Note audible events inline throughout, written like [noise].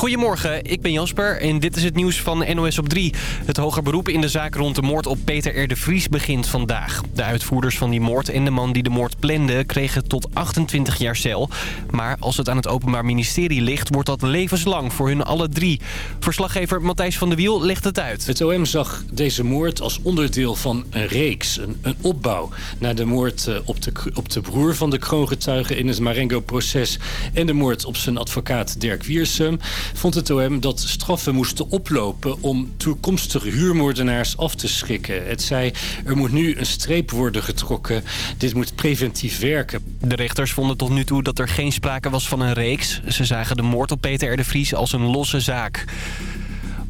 Goedemorgen, ik ben Jasper en dit is het nieuws van NOS op 3. Het hoger beroep in de zaak rond de moord op Peter R. de Vries begint vandaag. De uitvoerders van die moord en de man die de moord plande kregen tot 28 jaar cel. Maar als het aan het Openbaar Ministerie ligt, wordt dat levenslang voor hun alle drie. Verslaggever Matthijs van der Wiel legt het uit. Het OM zag deze moord als onderdeel van een reeks, een, een opbouw... naar de moord eh, op de, op de broer van de kroongetuige in het Marengo-proces... en de moord op zijn advocaat Dirk Wiersum vond het OM dat straffen moesten oplopen om toekomstige huurmoordenaars af te schrikken. Het zei, er moet nu een streep worden getrokken. Dit moet preventief werken. De rechters vonden tot nu toe dat er geen sprake was van een reeks. Ze zagen de moord op Peter R. de Vries als een losse zaak.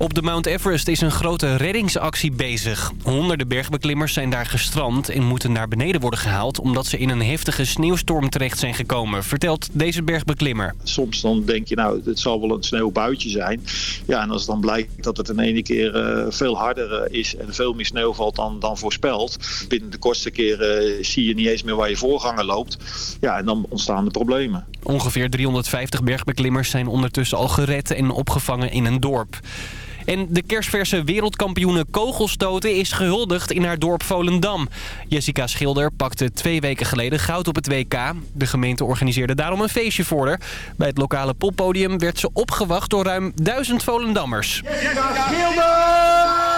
Op de Mount Everest is een grote reddingsactie bezig. Honderden bergbeklimmers zijn daar gestrand en moeten naar beneden worden gehaald... omdat ze in een heftige sneeuwstorm terecht zijn gekomen, vertelt deze bergbeklimmer. Soms dan denk je, nou, het zal wel een sneeuwbuitje zijn. Ja, en als dan blijkt dat het in ene keer uh, veel harder uh, is en veel meer sneeuw valt dan, dan voorspeld... binnen de kortste keren uh, zie je niet eens meer waar je voorganger loopt. Ja, en dan ontstaan de problemen. Ongeveer 350 bergbeklimmers zijn ondertussen al gered en opgevangen in een dorp. En de kerstverse wereldkampioene kogelstoten is gehuldigd in haar dorp Volendam. Jessica Schilder pakte twee weken geleden goud op het WK. De gemeente organiseerde daarom een feestje voor haar. Bij het lokale poppodium werd ze opgewacht door ruim duizend Volendammers. Jessica Schilder!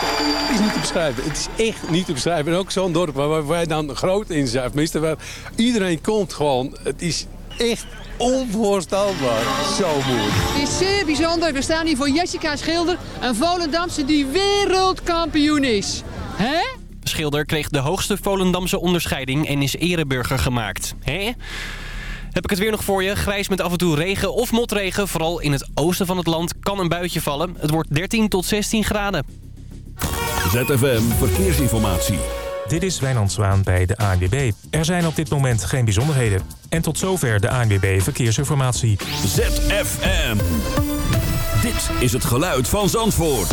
Het is niet te beschrijven. Het is echt niet te beschrijven. En ook zo'n dorp waar wij dan groot in zijn. Tenminste, waar iedereen komt gewoon. Het is echt onvoorstelbaar. Zo mooi. Het is zeer bijzonder. We staan hier voor Jessica Schilder, een Volendamse die wereldkampioen is. Hè? Schilder kreeg de hoogste Volendamse onderscheiding en is ereburger gemaakt. Hè? Heb ik het weer nog voor je. Grijs met af en toe regen of motregen. Vooral in het oosten van het land kan een buitje vallen. Het wordt 13 tot 16 graden. ZFM Verkeersinformatie. Dit is Wijnand Zwaan bij de ANWB. Er zijn op dit moment geen bijzonderheden. En tot zover de ANWB Verkeersinformatie. ZFM. Dit is het geluid van Zandvoort.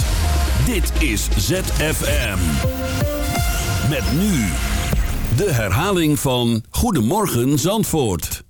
Dit is ZFM. Met nu de herhaling van Goedemorgen Zandvoort.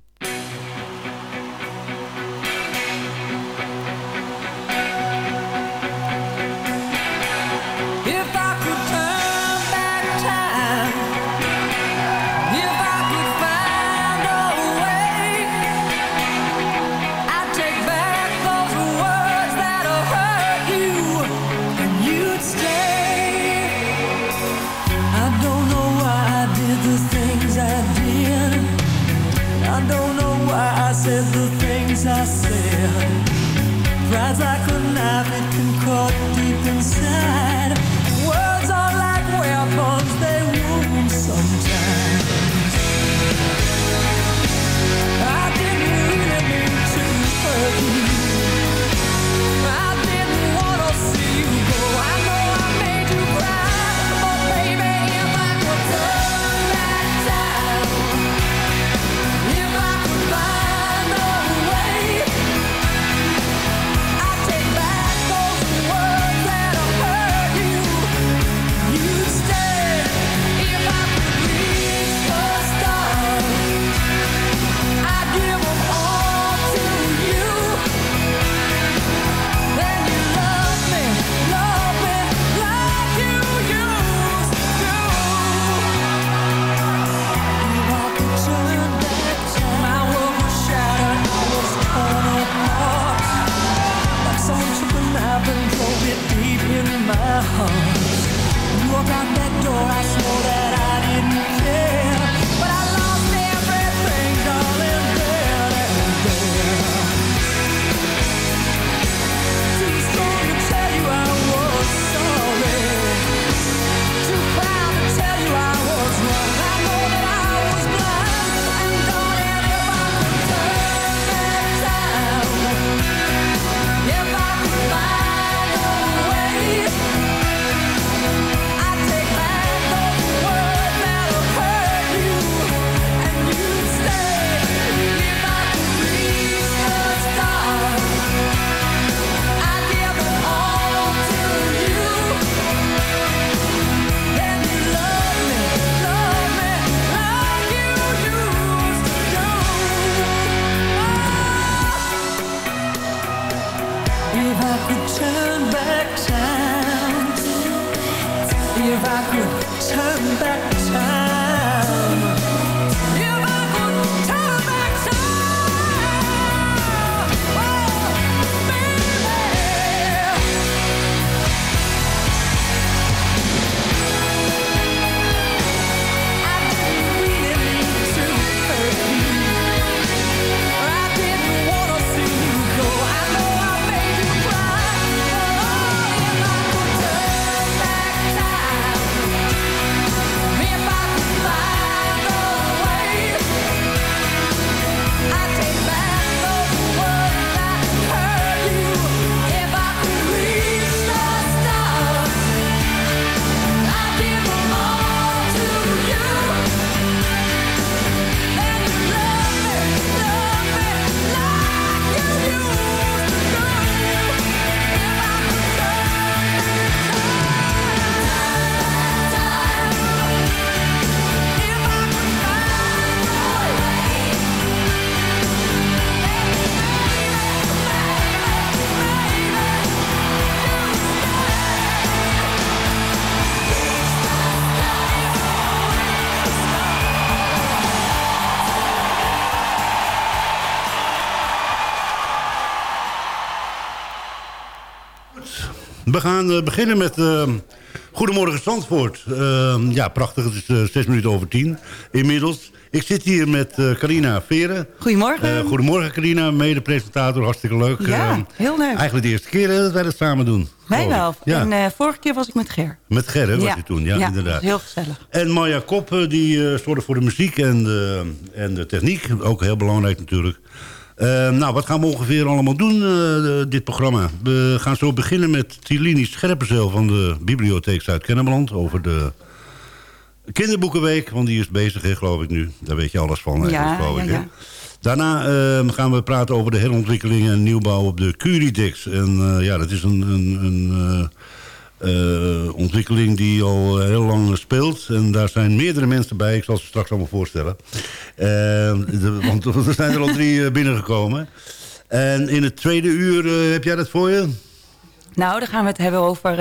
We gaan eh, beginnen met eh, Goedemorgen Zandvoort. Eh, ja, prachtig. Het is eh, zes minuten over tien inmiddels. Ik zit hier met eh, Carina Veren. Goedemorgen. Goedemorgen Carina, mede-presentator. Hartstikke leuk. Ja, Eh, heel leuk. Eigenlijk de eerste keer hè, dat wij dat samen doen. Wij wel. Ja, En vorige keer was ik met Ger. met Ger hè, was ja. je toen. Ja, ja, inderdaad. heel gezellig. En Maya Koppen, die zorgde voor de muziek en de, en de techniek. Ook heel belangrijk natuurlijk. Eh, nou, wat gaan we ongeveer allemaal doen, eh, dit programma? We gaan zo beginnen met Tilini Scherpenzeel van de Bibliotheek Zuid-Kennemerland... over de kinderboekenweek, want die is bezig, hè, geloof ik nu. Daar weet je alles van, eigenlijk, Ja, geloof ja, ik. hè. ja. Daarna eh, gaan we praten over de herontwikkeling en nieuwbouw op de Curidex. En eh, ja, dat is een... een, een eh, ontwikkeling die al eh, heel lang speelt. En daar zijn meerdere mensen bij. Ik zal ze straks allemaal voorstellen. Eh, de- want [laughs] er zijn er al drie binnengekomen. En in het tweede uur, heb jij dat voor je? Nou, dan gaan we het hebben over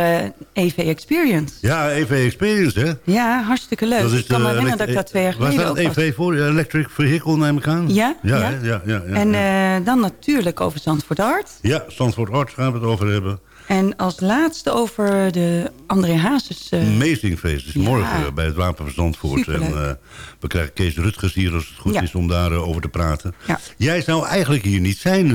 EV Experience. Ja, EV Experience, hè? Ja, hartstikke leuk. ik kan me herinneren dat ik daar twee jaar Waar geleden staat het was. EV voor? Electric Vehicle, neem ik aan? Ja, Ja, ja. ja, ja, ja, en dan natuurlijk over Zandvoort Art. ja, Stanford Arts gaan we het over hebben. En als laatste over de André Hazes... eh, Amazing feest. Is ja. morgen eh, bij het Wapen van Zandvoort. En eh, we krijgen Kees Rutgers hier als het goed Ja. is om daarover over te praten. Ja. Jij zou eigenlijk hier niet zijn.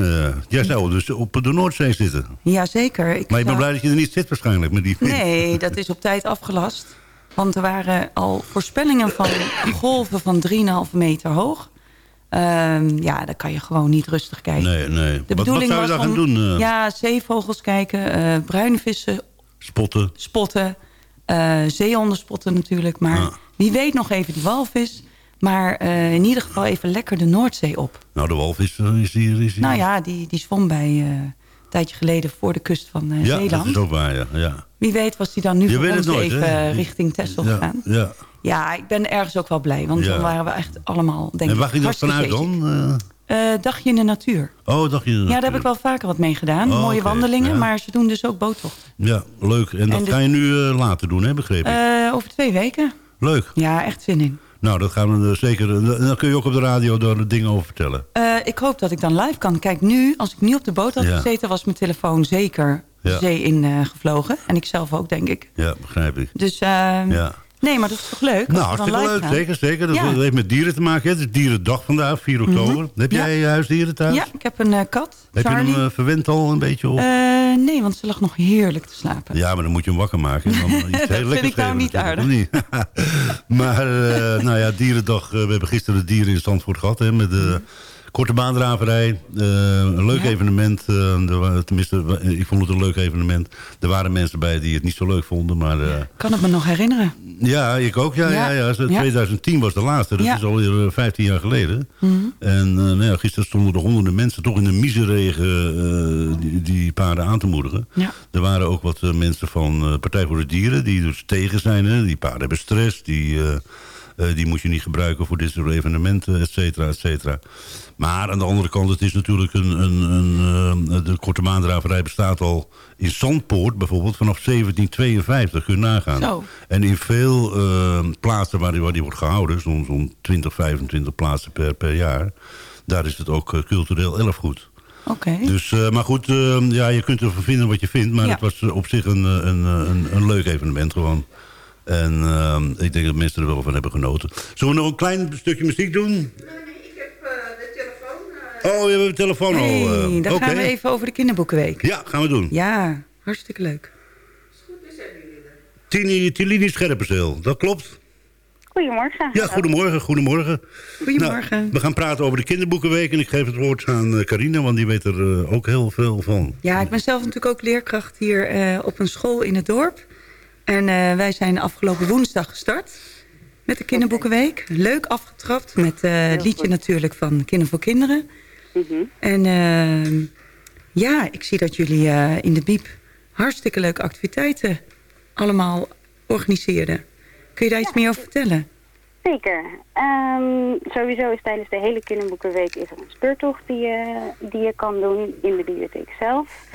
jij zou dus op de Noordzee zitten. Jazeker. Ik Maar ik ben blij dat je er niet zit waarschijnlijk met die [laughs] Nee, dat is op tijd afgelast. Want er waren al voorspellingen van golven van 3,5 meter hoog. Ehm, ja, dan kan je gewoon niet rustig kijken. Nee, nee. De Wat, wat bedoeling zou je was daar gaan doen? eh? Ja, zeevogels kijken, eh, bruine vissen Spotten? spotten, eh zeehonden spotten natuurlijk. Maar Ah. wie weet nog even die walvis. Maar eh, in ieder geval even lekker de Noordzee op. Nou, de walvis eh, is hier. Is hier. Nou ja, die, die zwom bij eh, een tijdje geleden voor de kust van eh, ja, dat Zeeland. is ook waar, ja. ja. Wie weet was die dan nu Je voor ons nooit, even hè? eh, richting Texel ja, gegaan. ja. Ja, ik ben ergens ook wel blij. Want Ja. dan waren we echt allemaal, denk En waar ging dat vanuit dan? Eh, Eh, dagje in de natuur. oh, dacht je... Ja, daar heb ik wel vaker wat mee gedaan. Oh, Mooie wandelingen, ja. maar ze doen dus ook boottochten. Ja, leuk. En dat En de- ga je nu eh, later doen, hè, begreep ik? Eh, over twee weken. leuk. Ja, echt zin in. Nou, dat gaan we zeker... dan kun je ook op de radio daar de dingen over vertellen. Ik hoop dat ik dan live kan. Kijk, nu, als ik nu op de boot had Ja. gezeten... was mijn telefoon zeker de Ja. zee in gevlogen. En ik zelf ook, denk ik. Ja, begrijp ik. Dus eh, Ja. Nee, maar dat is toch leuk? Nou, hartstikke leuk. Zeker, zeker. Dat Ja. heeft met dieren te maken. hè. Het is Dierendag vandaag, 4 oktober. Heb Ja. jij huisdieren thuis? Ja, ik heb een eh, kat, Heb je hem eh, verwend al een beetje op? Eh, nee, want ze lag nog heerlijk te slapen. Ja, maar dan moet je hem wakker maken. En Dan [laughs] iets Dat heel vind ik nou niet of niet? [laughs] maar, eh, nou ja, Dierendag. eh, we hebben gisteren de dieren in Zandvoort gehad. Hè, met de korte baandraverij. Eh, een leuk Ja. evenement. eh, tenminste, ik vond het een leuk evenement. Er waren mensen bij die het niet zo leuk vonden. Maar eh, Kan het me nog herinneren? ja, ik ook. Ja, ja. Ja. ja, Zo- Ja. 2010 was de laatste. Dat is alweer eh, 15 jaar geleden. Mhm. En nou ja, gisteren stonden er honderden mensen toch in de miseregen eh, die, die paarden aan te moedigen. Er waren ook wat mensen van Partij voor de Dieren die dus tegen zijn. Hè? Die paarden hebben stress, die, die moet je niet gebruiken voor dit soort evenementen, et cetera, et cetera. Maar aan de andere kant, het is natuurlijk een, een, een, de korte maandraverij bestaat al in Zandpoort bijvoorbeeld vanaf 1752. Kun je nagaan. Zo. En in veel eh, plaatsen waar die, waar die wordt gehouden, zo'n zo'n 20, 25 plaatsen per, per jaar... daar is het ook eh, cultureel erfgoed. Oké. Dus, eh, maar goed, eh, ja, je kunt ervan vinden wat je vindt. Maar Ja. het was eh, op zich een, eh, een, eh, een, een leuk evenement gewoon. En eh, ik denk dat mensen er wel van hebben genoten. Zullen we nog een klein stukje muziek doen? Nee, ik heb de telefoon. Oh, je hebt een telefoon al. Eh, dan gaan we even over de kinderboekenweek. Ja, gaan we doen. Ja, hartstikke leuk. Tini, Tilini Scherpenzeel, dat klopt? Goedemorgen. Ja, goedemorgen, goedemorgen. Goedemorgen. Nou, we gaan praten over de kinderboekenweek. En ik geef het woord aan eh, Carina, want die weet er eh, ook heel veel van. Ja, ik ben zelf natuurlijk ook leerkracht hier eh, op een school in het dorp. En eh, wij zijn afgelopen woensdag gestart met de kinderboekenweek. Leuk afgetrapt met eh, het liedje natuurlijk van Kinder voor Kinderen. Mhm. En eh, ja, ik zie dat jullie eh, in de Biep hartstikke leuke activiteiten allemaal organiseerden. Kun je daar iets meer over vertellen? Zeker. Ehm, sowieso is tijdens de hele kinderboekenweek is er een speurtocht die je, die je kan doen in de bibliotheek zelf.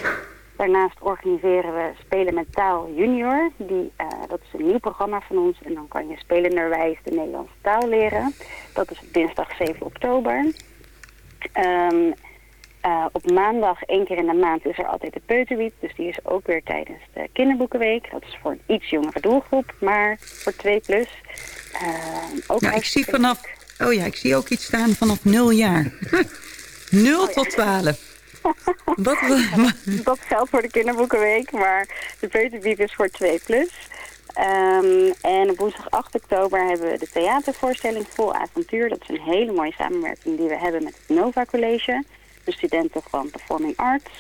Daarnaast organiseren we Spelen met Taal Junior. Die, eh, dat is een nieuw programma van ons. En dan kan je spelenderwijs de Nederlandse taal leren. Dat is dinsdag 7 oktober. Ehm, eh, op maandag, één keer in de maand, is er altijd de peuterwiet. Dus die is ook weer tijdens de kinderboekenweek. Dat is voor een iets jongere doelgroep, maar voor 2 plus. Ehm, ook ik zie vanaf... Oh ja, ik zie ook iets staan vanaf 0 jaar. [laughs] 0 tot 12. [laughs] Wat, [laughs] dat geldt voor de kinderboekenweek, maar de peuterbiep is voor 2 plus. Ehm, en op woensdag 8 oktober hebben we de theatervoorstelling Vol Avontuur. Dat is een hele mooie samenwerking die we hebben met het Nova College, de studenten van Performing Arts.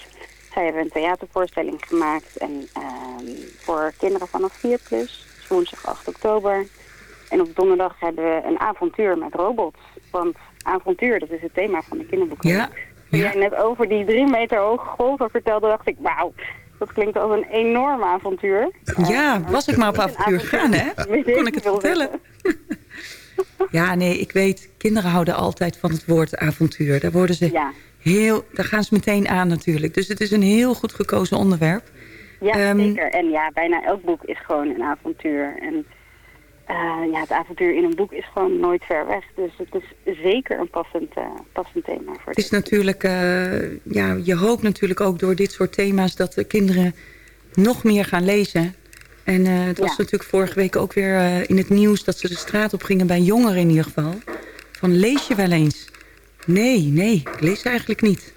Zij hebben een theatervoorstelling gemaakt en, ehm, voor kinderen vanaf 4 plus. Dus woensdag 8 oktober. En op donderdag hebben we een avontuur met robots. Want avontuur, dat is het thema van de kinderboeken. Ja. Jij net over die drie meter hoge golven vertelde, dacht ik, wauw, dat klinkt als een enorm avontuur. Ja, was ik maar op avontuur gegaan, hè? [laughs] Kon ik het vertellen? [laughs] Ja, nee, ik weet, kinderen houden altijd van het woord avontuur. Daar worden ze Ja. heel, daar gaan ze meteen aan natuurlijk. Dus het is een heel goed gekozen onderwerp. Ja, Ehm, zeker. En ja, bijna elk boek is gewoon een avontuur. En eh, ja, het avontuur in een boek is gewoon nooit ver weg. Dus het is zeker een passend, eh, passend thema voor Het is natuurlijk, eh, ja, je hoopt natuurlijk ook door dit soort thema's dat de kinderen nog meer gaan lezen. En eh, het was Ja. natuurlijk vorige week ook weer eh, in het nieuws dat ze de straat op gingen bij jongeren in ieder geval. Van lees je wel eens? Nee, nee, ik lees eigenlijk niet.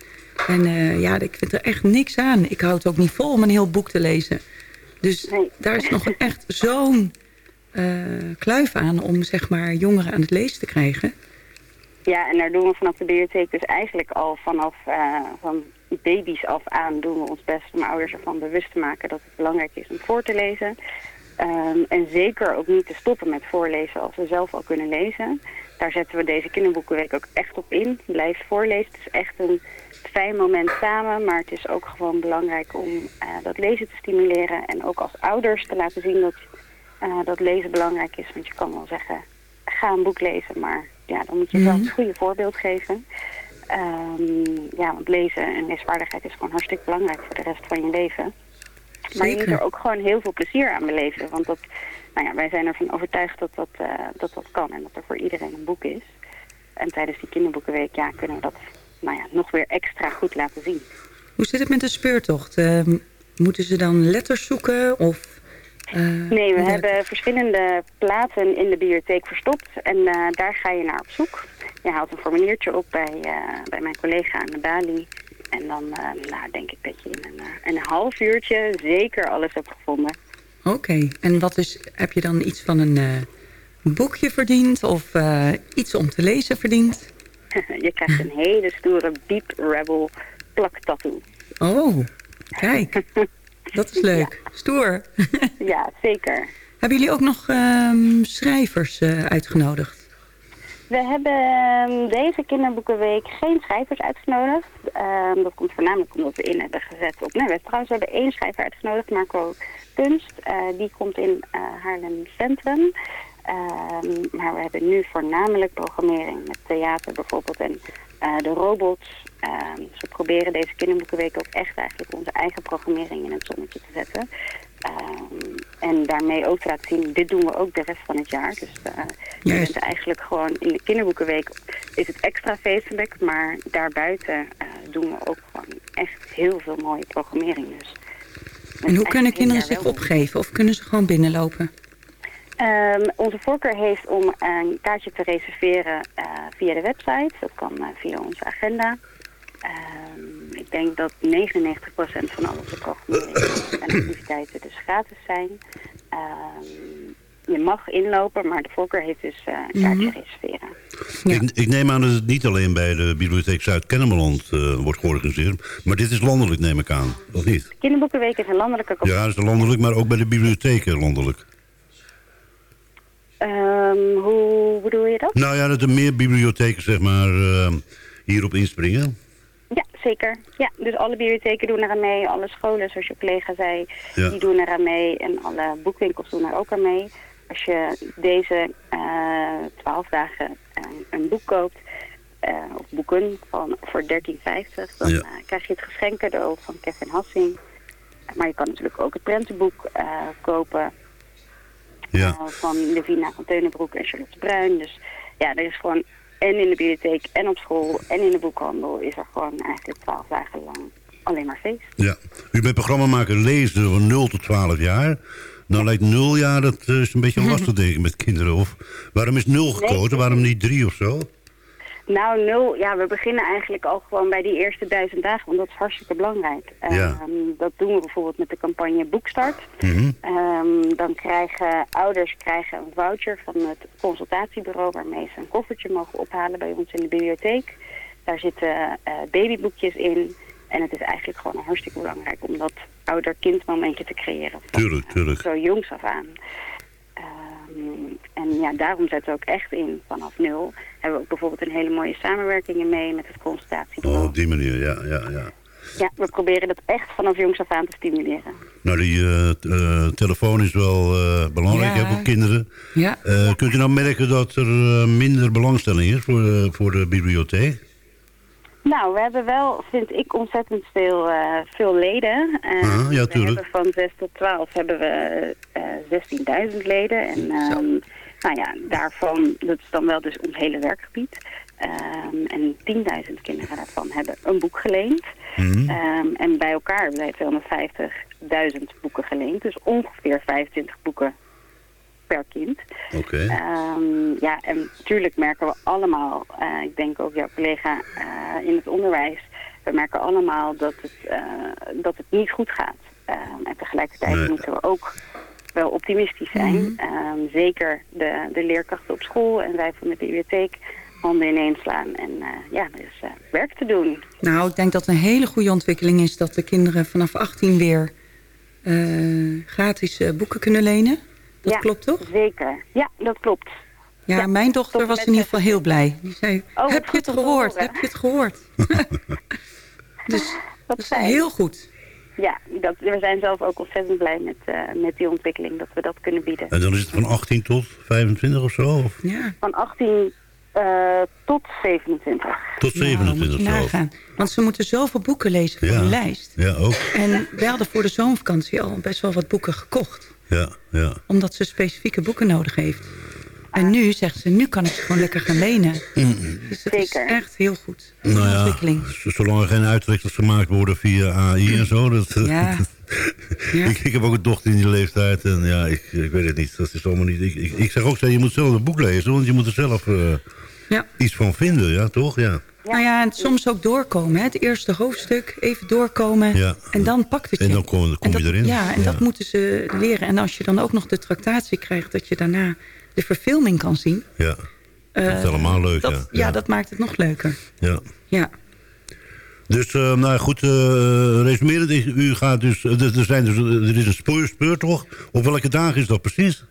En eh, ja, ik vind er echt niks aan. Ik hou het ook niet vol om een heel boek te lezen. Dus daar is nog [laughs] echt zo'n eh, kluif aan om zeg maar jongeren aan het lezen te krijgen. Ja, en daar doen we vanaf de bibliotheek dus eigenlijk al vanaf eh, van baby's af aan doen we ons best om ouders ervan bewust te maken dat het belangrijk is om voor te lezen. Ehm, en zeker ook niet te stoppen met voorlezen als ze zelf al kunnen lezen. Daar zetten we deze kinderboekenweek ook echt op in. Blijf voorlezen. Het is echt een fijn moment samen, maar het is ook gewoon belangrijk om eh, dat lezen te stimuleren. En ook als ouders te laten zien dat, eh, dat lezen belangrijk is. Want je kan wel zeggen, ga een boek lezen, maar ja, dan moet je wel Mhm. het goede voorbeeld geven. Ehm, ja, want lezen en leesvaardigheid is gewoon hartstikke belangrijk voor de rest van je leven. Maar je moet er ook gewoon heel veel plezier aan beleven. Want dat, nou ja, wij zijn ervan overtuigd dat dat, eh, dat dat kan en dat er voor iedereen een boek is. En tijdens die kinderboekenweek ja, kunnen we dat nou ja, nog weer extra goed laten zien. Hoe zit het met de speurtocht? Eh, moeten ze dan letters zoeken? Of, eh, Nee, we hebben verschillende platen in de bibliotheek verstopt en eh, daar ga je naar op zoek. Je haalt een formuliertje op bij, eh, bij mijn collega aan de balie. En dan nou, denk ik dat je in een, een half uurtje zeker alles hebt gevonden. Oké, en wat is, heb je dan iets van een boekje verdiend? Of iets om te lezen verdiend? [laughs] je krijgt een hele stoere Beep Rebel plaktattoo. Oh, kijk. [laughs] Dat is leuk. Stoer. [laughs] Ja, zeker. Hebben jullie ook nog ehm, schrijvers eh, uitgenodigd? We hebben ehm, deze kinderboekenweek geen schrijvers uitgenodigd. Ehm, dat komt voornamelijk omdat we in hebben gezet op... Nee, we, trouwens, we hebben één schrijver uitgenodigd, Marco Kunst. Eh, die komt in eh, Haarlem Centrum. Ehm, maar we hebben nu voornamelijk programmering met theater bijvoorbeeld. En eh, de robots. Ehm, dus we proberen deze kinderboekenweek ook echt eigenlijk onze eigen programmering in het zonnetje te zetten. Ehm, en daarmee ook te laten zien, dit doen we ook de rest van het jaar. Dus eh, je bent eigenlijk gewoon in de kinderboekenweek is het extra feestelijk. Maar daarbuiten eh, doen we ook gewoon echt heel veel mooie programmering. Dus En hoe kunnen kinderen zich opgeven? Of kunnen ze gewoon binnenlopen? Ehm, onze voorkeur heeft om een kaartje te reserveren eh, via de website. Dat kan eh, via onze agenda. Ehm, ik denk dat 99% van al onze programmering en activiteiten dus gratis zijn. Ehm, je mag inlopen, maar de voorkeur heeft dus eh, een kaartje Mhm. reserveren. Ik, ik neem aan dat het niet alleen bij de Bibliotheek Zuid-Kennemerland eh, wordt georganiseerd. Maar dit is landelijk, neem ik aan. Of niet? Kinderboekenweek is een landelijke campagne. Ja, dat is landelijk, maar ook bij de bibliotheken landelijk. Ehm, hoe bedoel je dat? Nou ja, dat er meer bibliotheken, zeg maar, eh, hierop inspringen. Ja, zeker. Ja, dus alle bibliotheken doen eraan mee. Alle scholen, zoals je collega zei, Ja. die doen eraan mee. En alle boekwinkels doen er ook aan mee. Als je deze twaalf dagen eh, een boek koopt, eh, of boeken van, voor 13,50, dan Ja. eh, krijg je het geschenk cadeau van Kevin Hassing. Maar je kan natuurlijk ook het prentenboek eh, kopen Ja. van Levina van Teunenbroek en Charlotte Bruin. Dus ja, er is gewoon en in de bibliotheek en op school en in de boekhandel is er gewoon eigenlijk twaalf dagen lang alleen maar feest. Ja. U bent programmamaker lezen van 0 tot 12 jaar. Nou lijkt 0 jaar, dat eh, is een beetje lastig denk ik met kinderen. Of, waarom is 0 gekozen? Waarom niet 3 of zo? Nou, nul, ja, we beginnen eigenlijk al gewoon bij die eerste duizend dagen, want dat is hartstikke belangrijk. Ja. Ehm, dat doen we bijvoorbeeld met de campagne Boekstart. Mhm. Ehm, dan krijgen ouders krijgen een voucher van het consultatiebureau waarmee ze een koffertje mogen ophalen bij ons in de bibliotheek. Daar zitten eh, babyboekjes in en het is eigenlijk gewoon hartstikke belangrijk om dat ouder-kind momentje te creëren. van, Tuurlijk, tuurlijk. Zo jongs af aan. En ja, daarom zetten we ook echt in vanaf nul. Hebben we ook bijvoorbeeld een hele mooie samenwerkingen mee met het consultatiebureau. Oh, op die manier, ja, ja, ja. Ja, we proberen dat echt vanaf jongs af aan te stimuleren. Nou, die eh, eh, telefoon is wel eh, belangrijk Ja. hè, voor kinderen. Ja. Eh, kunt u nou merken dat er minder belangstelling is voor, de- voor de bibliotheek? Nou, we hebben wel, vind ik, ontzettend veel, eh, veel leden. Eh, Ah, ja, we tuurlijk. hebben van 6 tot 12 hebben we eh 16.000 leden. En ehm, nou ja, daarvan, dat is dan wel dus ons hele werkgebied. Ehm, en 10.000 kinderen daarvan hebben een boek geleend. Mhm. Ehm, en bij elkaar hebben wij 250.000 boeken geleend. Dus ongeveer 25 boeken per kind. Oké. Ehm, ja, en natuurlijk merken we allemaal, eh, ik denk ook jouw collega eh, in het onderwijs, we merken allemaal dat het, eh, dat het niet goed gaat. Ehm, en tegelijkertijd Nee. moeten we ook wel optimistisch zijn. Ehm, zeker de, de leerkrachten op school en wij van de bibliotheek handen ineens slaan. En eh, ja, er is eh, werk te doen. Nou, ik denk dat een hele goede ontwikkeling is dat de kinderen vanaf 18 weer eh, gratis eh, boeken kunnen lenen. Dat ja, klopt toch? Zeker. Ja, dat klopt. Ja, mijn dochter was in ieder geval heel blij. Die zei, Oh, heb je het gehoord? Heb je het gehoord? [laughs] dus Dat is heel goed. Ja, dat, we zijn zelf ook ontzettend blij met, eh, met die ontwikkeling, dat we dat kunnen bieden. En dan is het van 18 tot 25 of zo? Of Ja. Van 18 eh, tot 27. tot Nou, 27 moet je zo? nagaan. Want ze moeten zoveel boeken lezen voor Ja. de lijst. Ja, ook. En we hadden voor de zomervakantie al best wel wat boeken gekocht. Ja, ja. Omdat ze specifieke boeken nodig heeft. En nu zegt ze, nu kan ik ze gewoon lekker gaan lenen. Dus het is Zeker. echt heel goed. Nou ja, ontwikkeling. zolang er geen uittreksels gemaakt worden via AI en zo. Dat, Ja. [laughs] Ja. ik, ik heb ook een dochter in die leeftijd en ja, ik, ik weet het niet. Dat is allemaal niet. Ik, ik, ik zeg ook, je moet zelf een boek lezen, want je moet er zelf eh, Ja. iets van vinden, ja, toch? Ja. Nou ja, en soms ook doorkomen. Hè? Het eerste hoofdstuk, even doorkomen. Ja. En dan pakt het je. En dan kom, dan kom En je dat- erin. Ja, en Ja. dat moeten ze leren. En als je dan ook nog de tractatie krijgt... dat je daarna de verfilming kan zien. Ja, dat is eh, helemaal leuk, dat, ja. ja. dat maakt het nog leuker. ja. Ja. Dus, eh, nou ja, goed, eh resumerend, is- u gaat dus, er, er zijn dus, er is een speur, speurtocht. Op welke dagen is dat precies?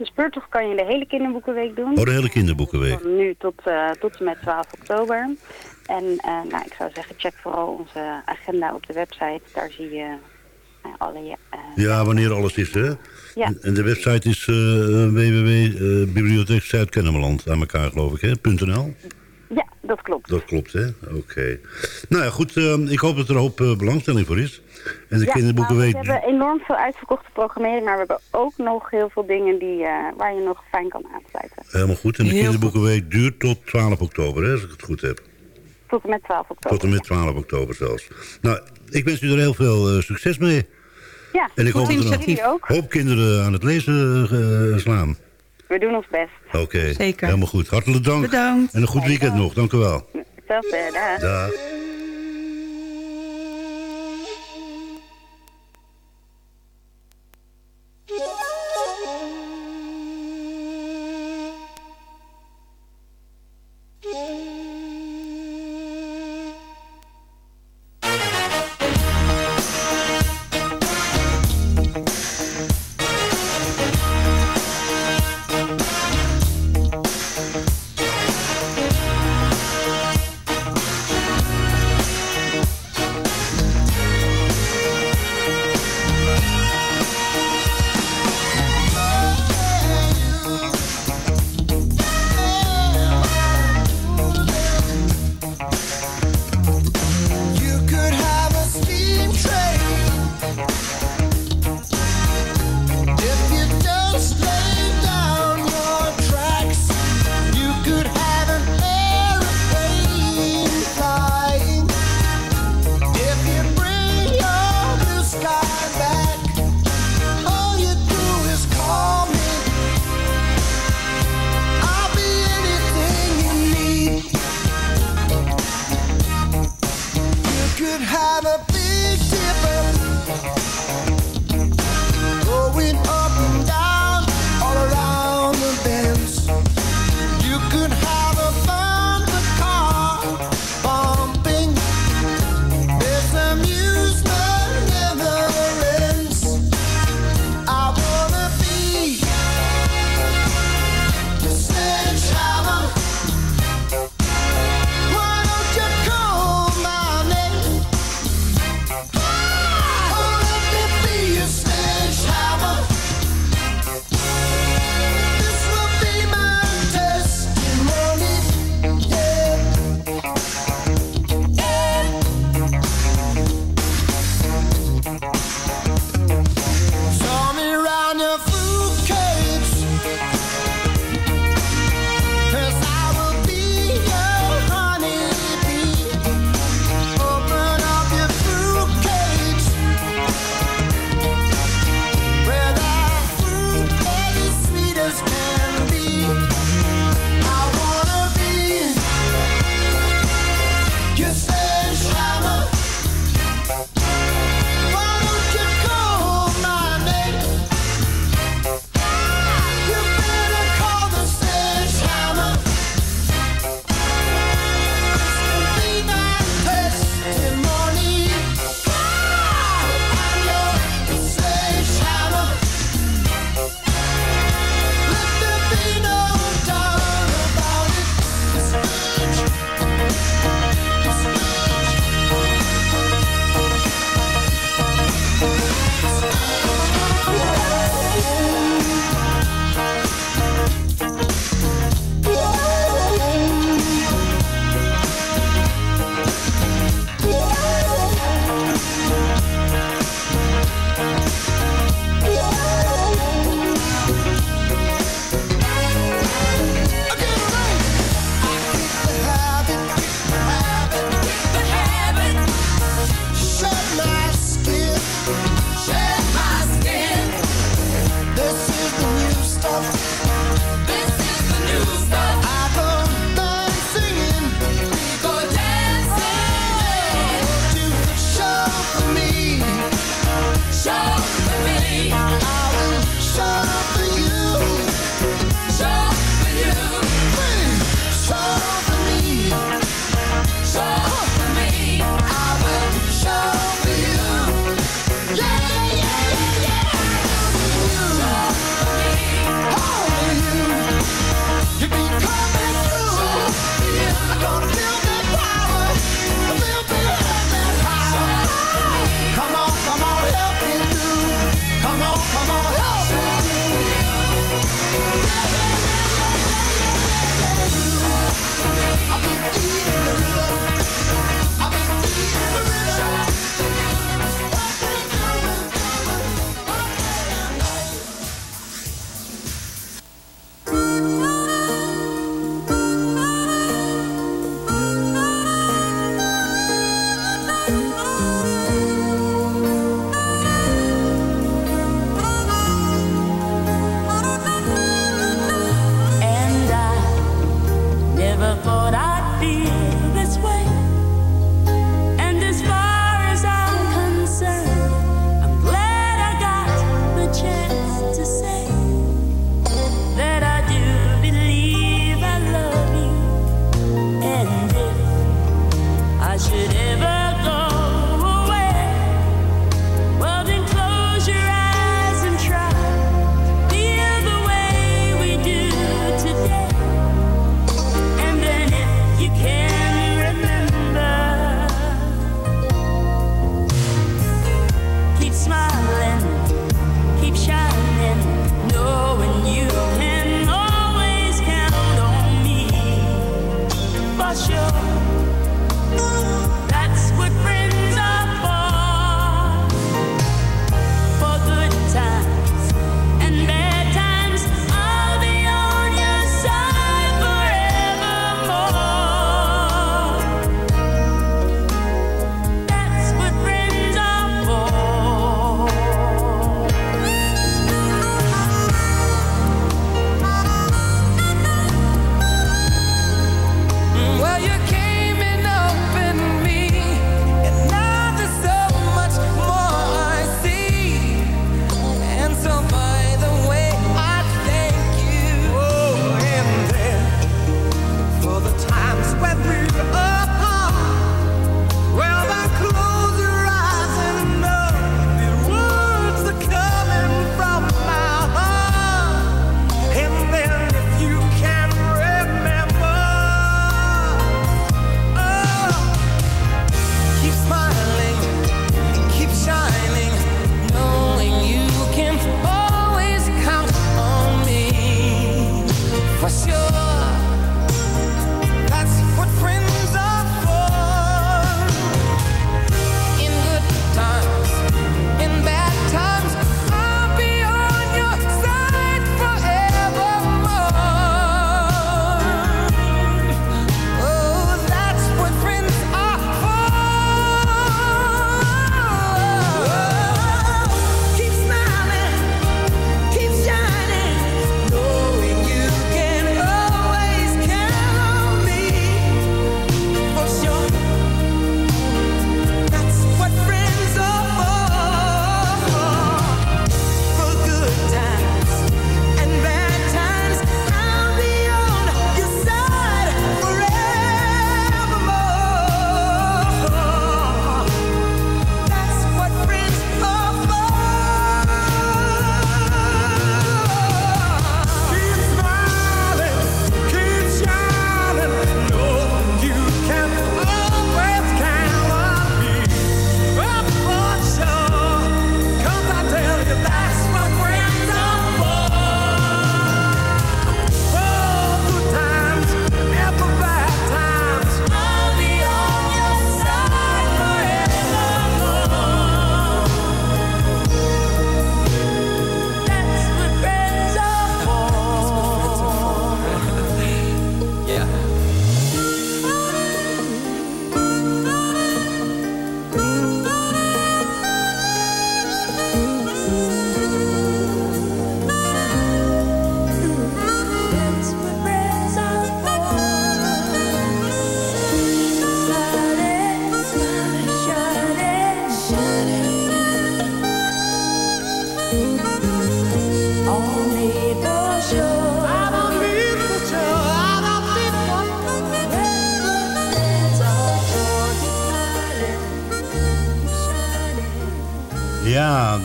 De speurtocht kan je de hele kinderboekenweek doen. Oh, de hele kinderboekenweek. Van nu tot, eh, tot en met 12 oktober. En eh, nou, ik zou zeggen, check vooral onze agenda op de website. Daar zie je eh, alle... eh, Ja, wanneer alles is, hè? Ja. En de website is uh, www.bibliotheek Zuid-Kennemerland aan elkaar, geloof ik, hè? .nl? Ja, dat klopt. Dat klopt, hè? Oké. Nou ja, goed. eh, ik hoop dat er een hoop eh, belangstelling voor is. En de ja, kinderboekenweek... nou, we hebben enorm veel uitverkochte programmering, maar we hebben ook nog heel veel dingen die, eh, waar je nog fijn kan aansluiten. Helemaal goed. En de Heel kinderboekenweek duurt tot 12 oktober, hè, als ik het goed heb. Tot en met 12 oktober. Tot en met 12 oktober zelfs. Nou, ik wens u er heel veel eh, succes mee. Ja, En ik goed hoop dat er een ook. hoop kinderen aan het lezen slaan. We doen ons best. Oké, Zeker. helemaal goed. Hartelijk dank. Bedankt. En een goed weekend nog. Dank u wel. Hetzelfde, dag. Dag.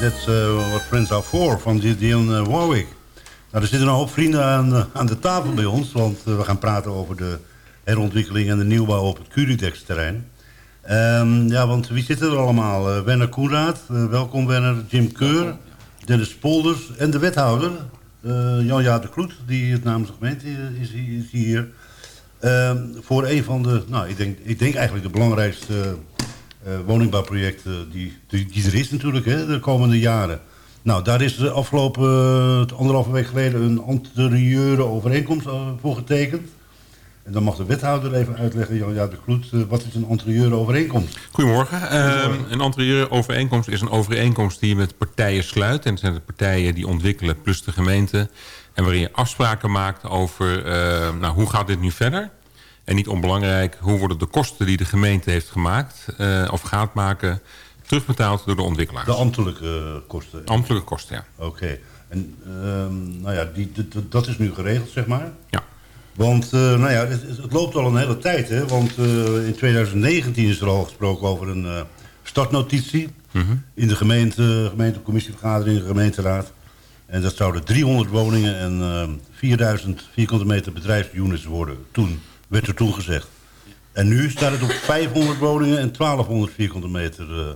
That's uh, what friends are for, van Dionne uh, Warwick. Nou, er zitten een hoop vrienden aan, uh, aan de tafel bij ons... want we gaan praten over de herontwikkeling en de nieuwbouw op het Curidex-terrein. Um, ja, want wie zitten er allemaal? Werner Koenraad, welkom Werner, Jim Keur, Dennis Polders en de wethouder... Jan-Jaap de Kloet, die het namens de gemeente is, hier... Uh, voor een van de, nou, ik denk, ik denk eigenlijk de belangrijkste woningbouwprojecten die, die, die, er is natuurlijk, hè, de komende jaren. Nou, daar is de afgelopen uh, anderhalve week geleden een anterieure overeenkomst voor getekend. En dan mag de wethouder even uitleggen, Jan-Jaap de Kloet, wat is een anterieure overeenkomst? Goedemorgen. Goedemorgen. een anterieure overeenkomst is een overeenkomst die je met partijen sluit. En het zijn de partijen die ontwikkelen plus de gemeente... En waarin je afspraken maakt over uh, nou, hoe gaat dit nu verder. En niet onbelangrijk, hoe worden de kosten die de gemeente heeft gemaakt... Uh, of gaat maken, terugbetaald door de ontwikkelaars. De ambtelijke kosten? Ambtelijke kosten, ja. Oké. Okay. En uh, nou ja, die, dat is nu geregeld, zeg maar? Ja. Want nou ja, het, het, loopt al een hele tijd, hè? Want in 2019 is er al gesproken over een startnotitie... Mm -hmm. in de gemeente, gemeentecommissievergadering, de gemeenteraad... En dat zouden 300 woningen en uh, 4000 vierkante meter bedrijfsunits worden. Toen, werd er toen gezegd. En nu staat het op [laughs] 500 woningen en 1200 vierkante meter.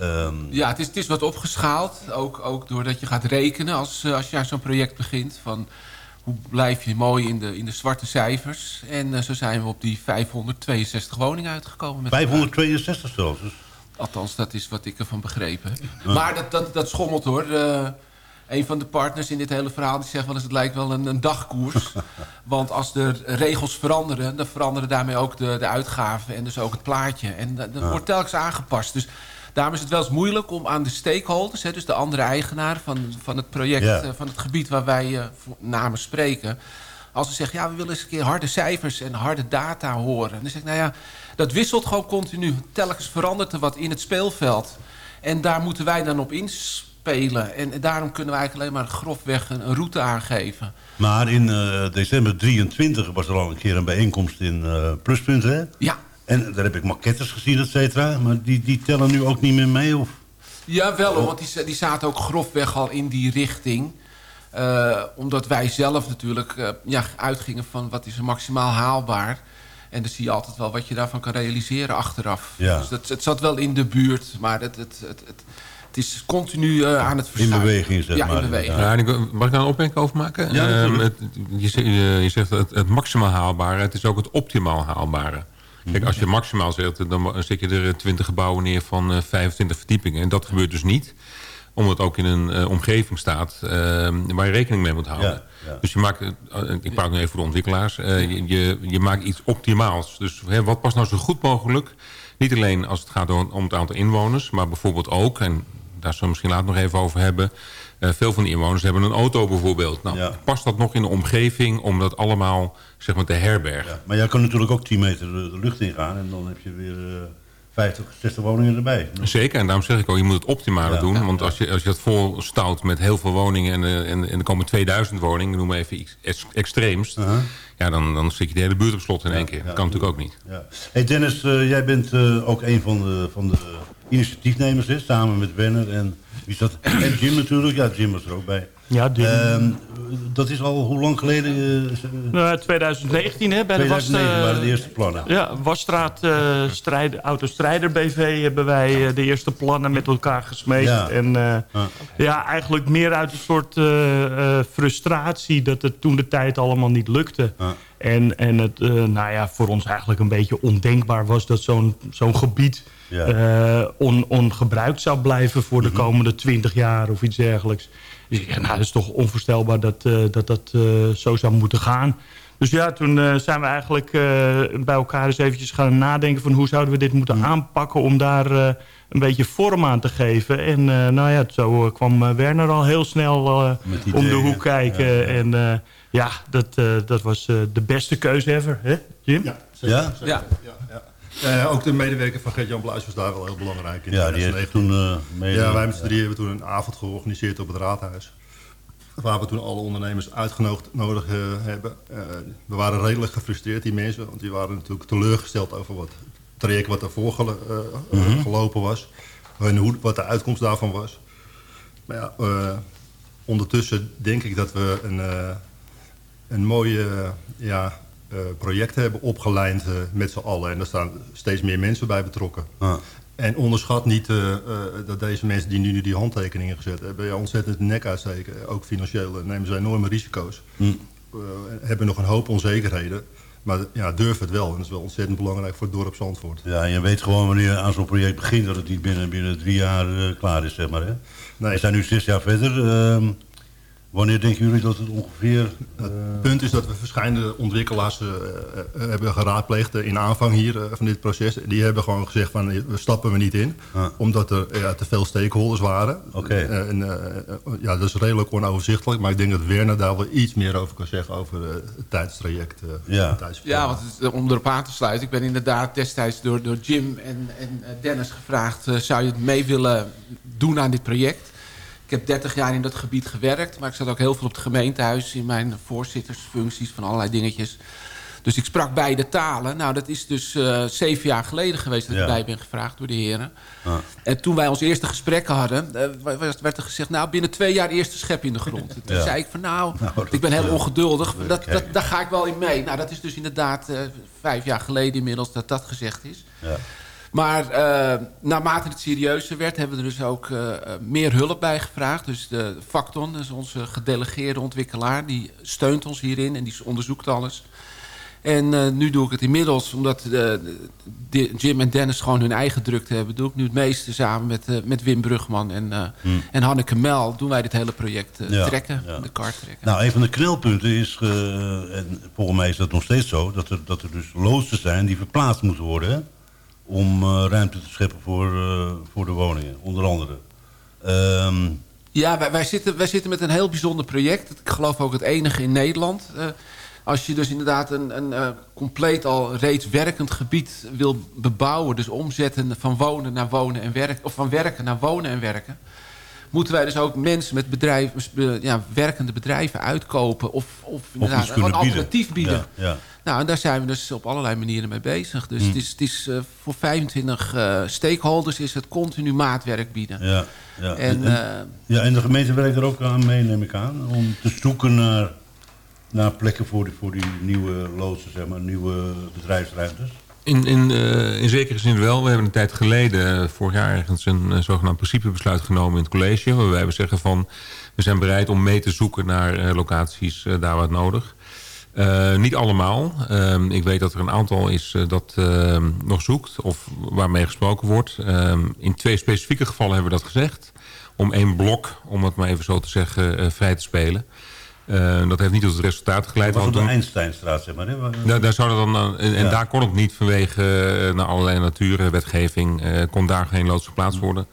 Uh, um... Ja, het is, het is wat opgeschaald. Ook, ook doordat je gaat rekenen als, uh, als je aan zo'n project begint. Van hoe blijf je mooi in de, in de zwarte cijfers. En uh, zo zijn we op die 562 woningen uitgekomen. Met 562 zelfs? Dus... Althans, dat is wat ik ervan begrepen heb. Maar dat, dat, dat schommelt hoor. Een van de partners in dit hele verhaal die zegt wel eens... het lijkt wel een, een dagkoers. [laughs] Want als de regels veranderen... dan veranderen daarmee ook de, de uitgaven en dus ook het plaatje. En dat, dat ja. wordt telkens aangepast. Dus daarom is het wel eens moeilijk om aan de stakeholders... Hè, dus de andere eigenaar van, van het project, ja. uh, van het gebied waar wij uh, namens spreken... als ze zeggen, ja, we willen eens een keer harde cijfers en harde data horen. En dan zeg ik, nou ja, dat wisselt gewoon continu. Telkens verandert er wat in het speelveld. En daar moeten wij dan op inspelen spelen. En, en daarom kunnen we eigenlijk alleen maar grofweg een, een route aangeven. Maar in uh, december 23 was er al een keer een bijeenkomst in uh, Pluspunt, hè? Ja. En daar heb ik maquettes gezien, et cetera. Maar die, die tellen nu ook niet meer mee, of? Ja, wel want die, die zaten ook grofweg al in die richting. Uh, omdat wij zelf natuurlijk ja, uitgingen van wat is er maximaal haalbaar. En dan zie je altijd wel wat je daarvan kan realiseren achteraf. Ja. Dus dat, het zat wel in de buurt, maar het, het, het, het het is continu uh, aan het verschuiven. In beweging, zeg ja, maar. in beweging. Ja, ik, mag ik daar een opmerking over maken? Ja, uh, het, je, je, zegt het, het maximaal haalbare. Het is ook het optimaal haalbare. Kijk, als je maximaal zegt, dan zet je er 20 gebouwen neer van uh, 25 verdiepingen. En dat gebeurt dus niet. Omdat het ook in een uh, omgeving staat uh, waar je rekening mee moet houden. Ja, ja. Dus je maakt, ik praat nu even voor de ontwikkelaars, je, je, je, maakt iets optimaals. Dus hè, wat past nou zo goed mogelijk? Niet alleen als het gaat om het aantal inwoners, maar bijvoorbeeld ook... en daar zullen we misschien later nog even over hebben. Uh, veel van de inwoners hebben een auto bijvoorbeeld. Nou, Ja. Past dat nog in de omgeving om dat allemaal zeg maar, te herbergen? Ja, maar jij kan natuurlijk ook 10 meter de, lucht ingaan en dan heb je weer uh, 50, 60 woningen erbij. Zeker, en daarom zeg ik ook, je moet het optimale Ja. doen. Ja. Want als je, als je dat vol stout met heel veel woningen... en, eh, en, en er komen 2000 woningen, noem maar even iets ex- extreemst... Ja, dan, dan zit je de hele buurt op slot in één keer. Dat kan natuurlijk ook niet. Ja. Hey Dennis, eh, jij bent eh, ook een van de, van de initiatiefnemers, hè, samen met Werner en, wie is dat? [clears throat] en Jim natuurlijk. Ja, Jim was er ook bij. Ja. Ehm, dat is al hoe lang geleden? eh, is- Nou, 2019, hè, bij 2009 de Was, waren de eerste plannen. Ja, Wasstraat uh, strijder, Autostrijder BV hebben wij eh, de eerste plannen met elkaar gesmeed. Ja. En eh, Ja. ja, eigenlijk meer uit een soort eh, eh, frustratie dat het toen de tijd allemaal niet lukte. Ja. En, en het eh, nou ja, voor ons eigenlijk een beetje ondenkbaar was dat zo'n zo'n gebied Ja. eh, on, ongebruikt zou blijven voor de komende 20 jaar of iets dergelijks. Dus ik nou, dat is toch onvoorstelbaar dat eh, dat, dat eh, zo zou moeten gaan. Dus ja, toen eh, zijn we eigenlijk eh, bij elkaar eens eventjes gaan nadenken... van hoe zouden we dit moeten aanpakken om daar eh, een beetje vorm aan te geven. En eh, nou ja, zo kwam Werner al heel snel om de hoek kijken. Ja, ja. En eh, ja, dat, eh, dat was eh, de beste keuze ever, hè Jim? Ja, zeker, Ja? zeker. Ja. Eh, ook de medewerker van Gert-Jan Bluis was daar wel heel belangrijk in. Ja, die heeft 2019. toen uh, mee... Ja, wij met z'n drieën hebben toen een avond georganiseerd op het raadhuis. Waar we toen alle ondernemers uitgenodigd nodig eh, hebben. We waren redelijk gefrustreerd, die mensen. Want die waren natuurlijk teleurgesteld over wat het traject wat daarvoor gelo- eh, Mhm. gelopen was. En hoe, wat de uitkomst daarvan was. Maar ja, ondertussen denk ik dat we een, een mooi eh, ja, eh, project hebben opgeleid eh, met z'n allen. En daar staan steeds meer mensen bij betrokken. En onderschat niet eh, dat deze mensen die nu die handtekeningen gezet hebben... ja, ontzettend nek uitsteken. Ook financieel nemen ze enorme risico's. Hm. Hebben nog een hoop onzekerheden. Maar ja, durf het wel. En dat is wel ontzettend belangrijk voor het dorp Zandvoort. Ja, en je weet gewoon wanneer je aan zo'n project begint... dat het niet binnen, binnen drie jaar klaar is, zeg maar. Hè? We zijn nu zes jaar verder. Wanneer denken jullie dat het ongeveer... Het punt is dat we verschillende ontwikkelaars eh, eh, hebben geraadpleegd eh, in aanvang hier eh, van dit proces. Die hebben gewoon gezegd van eh, we stappen we niet in. Omdat er eh, ja, te veel stakeholders waren. Eh, en, eh, eh, ja, dat is redelijk onoverzichtelijk. Maar ik denk dat Werner daar wel iets meer over kan zeggen over eh, het tijdstraject. eh, Ja. Ja, want het, om erop aan te sluiten. Ik ben inderdaad destijds door, door Jim en, en eh, Dennis gevraagd... eh, zou je het mee willen doen aan dit project? Ik heb 30 jaar in dat gebied gewerkt. Maar ik zat ook heel veel op het gemeentehuis... in mijn voorzittersfuncties van allerlei dingetjes. Dus ik sprak beide talen. Nou, dat is dus eh, zeven jaar geleden geweest... dat Ja. ik bij ben gevraagd door de heren. En toen wij ons eerste gesprekken hadden, eh, werd er gezegd... nou, binnen twee jaar eerste schep in de grond. En Toen Ja. zei ik van nou, Nou, ik ben heel dat, ongeduldig. eh, Dat, dat, daar ga ik wel in mee. Nou, dat is dus inderdaad eh, vijf jaar geleden inmiddels dat dat gezegd is. Maar eh, naarmate het serieuzer werd, hebben we er dus ook eh, meer hulp bij gevraagd. Dus de Facton, dat is onze gedelegeerde ontwikkelaar, die steunt ons hierin en die onderzoekt alles. En eh, nu doe ik het inmiddels, omdat Jim en Dennis gewoon hun eigen drukte hebben... doe ik nu het meeste samen met, met Wim Brugman en, Hmm. en Hanneke Mel... doen wij dit hele project Ja, trekken, ja. de kaart trekken. Nou, een van de knelpunten is, en volgens mij is dat nog steeds zo... dat er, dat er dus loodsen zijn die verplaatst moeten worden... Hè? Om eh, ruimte te scheppen voor, eh, voor de woningen, onder andere. Ehm, Ja, wij, wij, zitten, wij zitten met een heel bijzonder project. Ik geloof ook het enige in Nederland. Eh, als je dus inderdaad een, een compleet al reeds werkend gebied wil bebouwen... dus omzetten van wonen naar wonen en werken... of van werken naar wonen en werken... moeten wij dus ook mensen met bedrijven, eh, ja, werkende bedrijven uitkopen... of, of inderdaad een alternatief bieden. bieden. Ja, ja. Nou, en daar zijn we dus op allerlei manieren mee bezig. Dus Hmm. het is, het is eh, voor 25 eh, stakeholders is het continu maatwerk bieden. Ja, ja. En, En- eh, ja, en de gemeente werkt er ook aan mee, neem ik aan... om te zoeken naar, naar plekken voor die, voor die nieuwe loodsen, zeg maar, nieuwe bedrijfsruimtes. In, in, eh, in zekere zin wel. We hebben een tijd geleden, vorig jaar ergens, een zogenaamd principebesluit genomen in het college. Waarbij we zeggen van, we zijn bereid om mee te zoeken naar eh, locaties eh, daar wat nodig. Eh, niet allemaal. Ehm, ik weet dat er een aantal is eh, dat ehm, nog zoekt of waarmee gesproken wordt. Ehm, in twee specifieke gevallen hebben we dat gezegd. Om één blok, om het maar even zo te zeggen, eh, vrij te spelen. Dat heeft niet tot het resultaat geleid. Dat was op de Einsteinstraat, zeg maar. Hè? Waar- daar, daar zou dat dan, en, en Ja. daar kon het niet vanwege naar allerlei natuurwetgeving. kon daar geen loods geplaatst worden.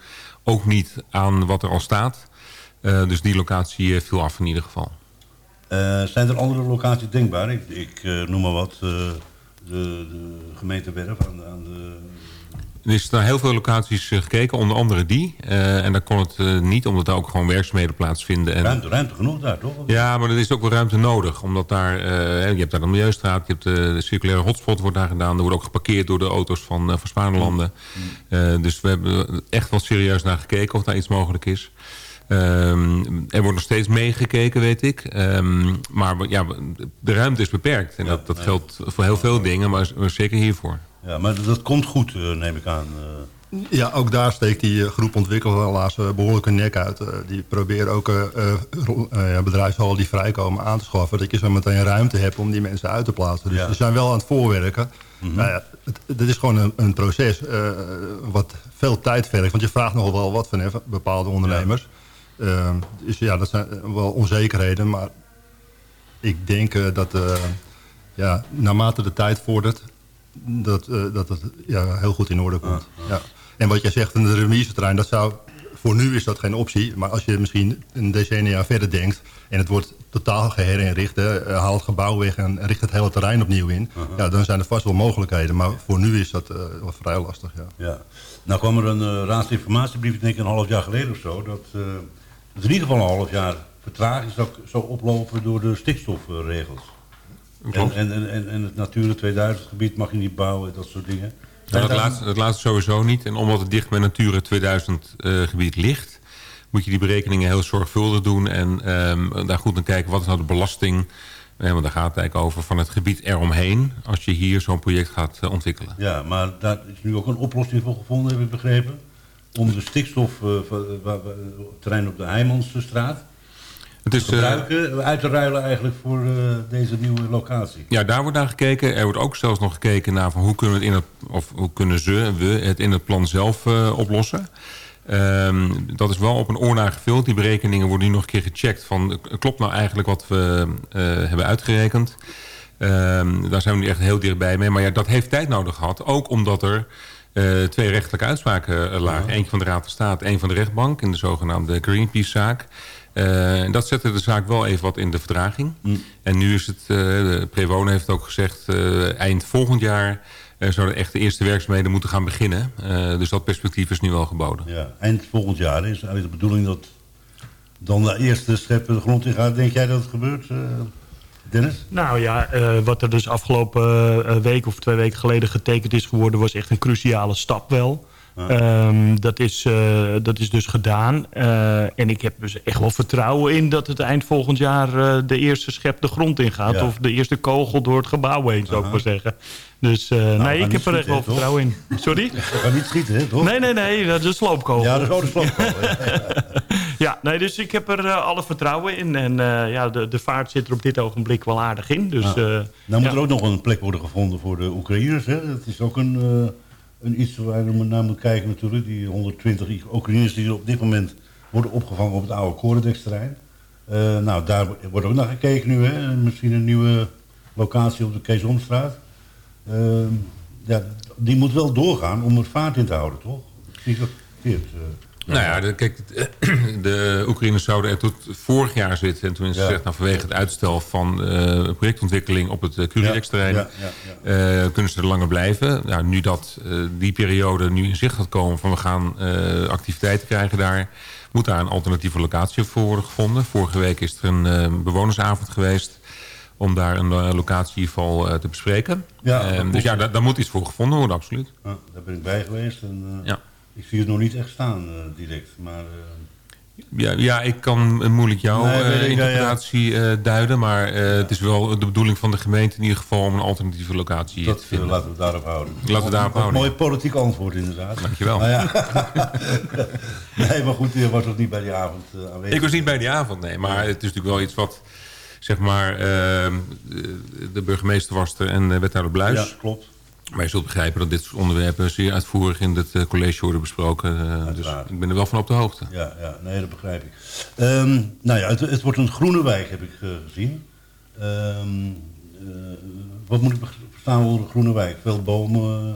Ook niet aan wat er al staat. Dus die locatie viel af in ieder geval. Eh, zijn er andere locaties denkbaar? Ik, ik eh, noem maar wat. eh, de, de gemeentewerf aan de... Aan de Er is naar heel veel locaties gekeken, onder andere die. En daar kon het niet, omdat daar ook gewoon werkzaamheden plaatsvinden. En, ruimte, ruimte genoeg daar, toch? Ja, maar er is ook wel ruimte nodig. Omdat daar, je hebt daar de Milieustraat, je hebt de, de circulaire hotspot wordt daar gedaan. Er wordt ook geparkeerd door de auto's van, eh van. Eh, dus we hebben echt wel serieus naar gekeken of daar iets mogelijk is. Ehm, er wordt nog steeds meegekeken, weet ik. Ehm, maar ja, de ruimte is beperkt. En dat, dat geldt voor heel veel dingen, maar maar zeker hiervoor. Ja, maar dat, dat komt goed, eh, neem ik aan. eh. Ja, ook daar steekt die eh, groep ontwikkelaars eh, behoorlijk een nek uit. Die proberen ook eh, eh, eh, bedrijfshallen die vrijkomen aan te schaffen. Dat je zo meteen ruimte hebt om die mensen uit te plaatsen. Dus Ja. we zijn wel aan het voorwerken. Mhm. Nou ja, het, het is gewoon een, een proces eh, wat veel tijd vergt. Want je vraagt nogal wel wat van hè, bepaalde ondernemers. Dus ja, dat zijn wel onzekerheden. Maar ik denk eh, dat eh, ja, naarmate de tijd vordert... dat, eh, dat het ja, heel goed in orde komt. Ja. En wat jij zegt, een remiseterrein, dat zou... Voor nu is dat geen optie. Maar als je misschien een decennia verder denkt... en het wordt totaal geherinricht... hè, eh, haal het gebouw weg en richt het hele terrein opnieuw in... ja, dan zijn er vast wel mogelijkheden. Maar voor nu is dat eh, wel vrij lastig, ja. Ja. Nou kwam er een uh, raadsinformatiebrief, denk ik een half jaar geleden of zo... dat eh, in ieder geval een half jaar vertraging zou, zou oplopen door de stikstofregels. En, en, en, en, het Natura 2000 gebied mag je niet bouwen, dat soort dingen. Nou, dat, laatste, dat laatste sowieso niet. En omdat het dicht bij Natura 2000 eh, gebied ligt... moet je die berekeningen heel zorgvuldig doen. En ehm, daar goed naar kijken, wat is nou de belasting... Eh, want daar gaat het eigenlijk over van het gebied eromheen... als je hier zo'n project gaat eh, ontwikkelen. Ja, maar daar is nu ook een oplossing voor gevonden, heb ik begrepen. Om de stikstof, eh, op terrein op de Heijmansstraat... Het is, gebruiken, uit te ruilen eigenlijk voor eh, deze nieuwe locatie. Ja, daar wordt naar gekeken. Er wordt ook zelfs nog gekeken naar van hoe kunnen, we het in het, of hoe kunnen ze we het in het plan zelf eh, oplossen. Ehm, dat is wel op een oor na gevuld. Die berekeningen worden nu nog een keer gecheckt. Van, eh, klopt nou eigenlijk wat we eh, hebben uitgerekend? Ehm, daar zijn we nu echt heel dichtbij mee. Maar ja, dat heeft tijd nodig gehad. Ook omdat er eh, twee rechtelijke uitspraken eh, lagen. Eentje van de Raad van State, één van de rechtbank... in de zogenaamde Greenpeace-zaak. Eh, dat zette de zaak wel even wat in de verdraging. En nu is het, eh de Prewonen heeft ook gezegd... eind volgend jaar zouden echt de eerste werkzaamheden moeten gaan beginnen. Dus dat perspectief is nu wel geboden. Ja, eind volgend jaar is de bedoeling dat dan de eerste schep de grond in gaat. Denk jij dat het gebeurt, Dennis? Nou ja, eh, wat er dus afgelopen eh, week of twee weken geleden getekend is geworden... was echt een cruciale stap wel. Ehm, dat, is, eh, dat is dus gedaan. En ik heb dus echt wel vertrouwen in dat het eind volgend jaar... de eerste schep de grond in gaat. Ja. Of de eerste kogel door het gebouw heen, zou ik maar zeggen. Dus eh, nee, gaan ik heb er echt wel vertrouwen in. Sorry? [laughs] We gaan niet schieten, hè, toch? Nee, nee, nee, dat is een sloopkogel. Ja, dat is ook de sloopkogel. [laughs] ja. Ja, nee, dus ik heb er eh, alle vertrouwen in. En eh, ja, de, de vaart zit er op dit ogenblik wel aardig in. Dus, Ja. eh, Nou moet er ook nog een plek worden gevonden voor de Oekraïners. Hè? Dat is ook een, een iets waar je naar moet kijken natuurlijk. Die 120 Oekraïners die op dit moment worden opgevangen op het oude Corendex-terrein. Eh, nou, daar wordt ook naar gekeken nu. Hè? Misschien een nieuwe locatie op de Keesomstraat. Ehm, ja, die moet wel doorgaan om er vaart in te houden, toch? Verkeerd? eh? Nou ja, de, kijk, [clears throat] de Oekraïners zouden er tot vorig jaar zitten. En toen is Ja. gezegd, nou, vanwege het uitstel van eh, projectontwikkeling op het uh, Curidex-terrein... Ja, ja, eh, kunnen ze er langer blijven. Nou, nu dat eh, die periode nu in zicht gaat komen van we gaan eh, activiteiten krijgen daar... moet daar een alternatieve locatie voor worden gevonden. Vorige week is er een eh, bewonersavond geweest om daar een eh, locatie geval eh, te bespreken. Ja, Eh, klopt. dus ja, daar, daar moet iets voor gevonden worden, absoluut. Ja, daar ben ik bij geweest. En, eh, Ja. Ik zie het nog niet echt staan direct. Maar, Ja, ja, ik kan moeilijk jouw Nee, ja, ja. interpretatie duiden. Maar het is wel de bedoeling van de gemeente in ieder geval om een alternatieve locatie Dat te vinden. laten we daarop houden. Laten we daarop Een houden. Mooi politiek antwoord inderdaad. Dankjewel. Nou ja. [laughs] nee, maar goed, je was ook niet bij die avond aanwezig. Ik was niet bij die avond, nee. Maar het is natuurlijk wel iets wat, zeg maar, ehm, de, burgemeester was er en de wethouder Bluis. Ja, klopt. Maar je zult begrijpen dat dit soort onderwerpen zeer uitvoerig in het eh, college worden besproken. eh, dus ik ben er wel van op de hoogte. Ja, ja, nee, dat begrijp ik. Ehm, nou ja, het, het wordt een groene wijk, heb ik eh, gezien. Ehm, eh, wat moet ik verstaan onder een groene wijk? Veel bomen,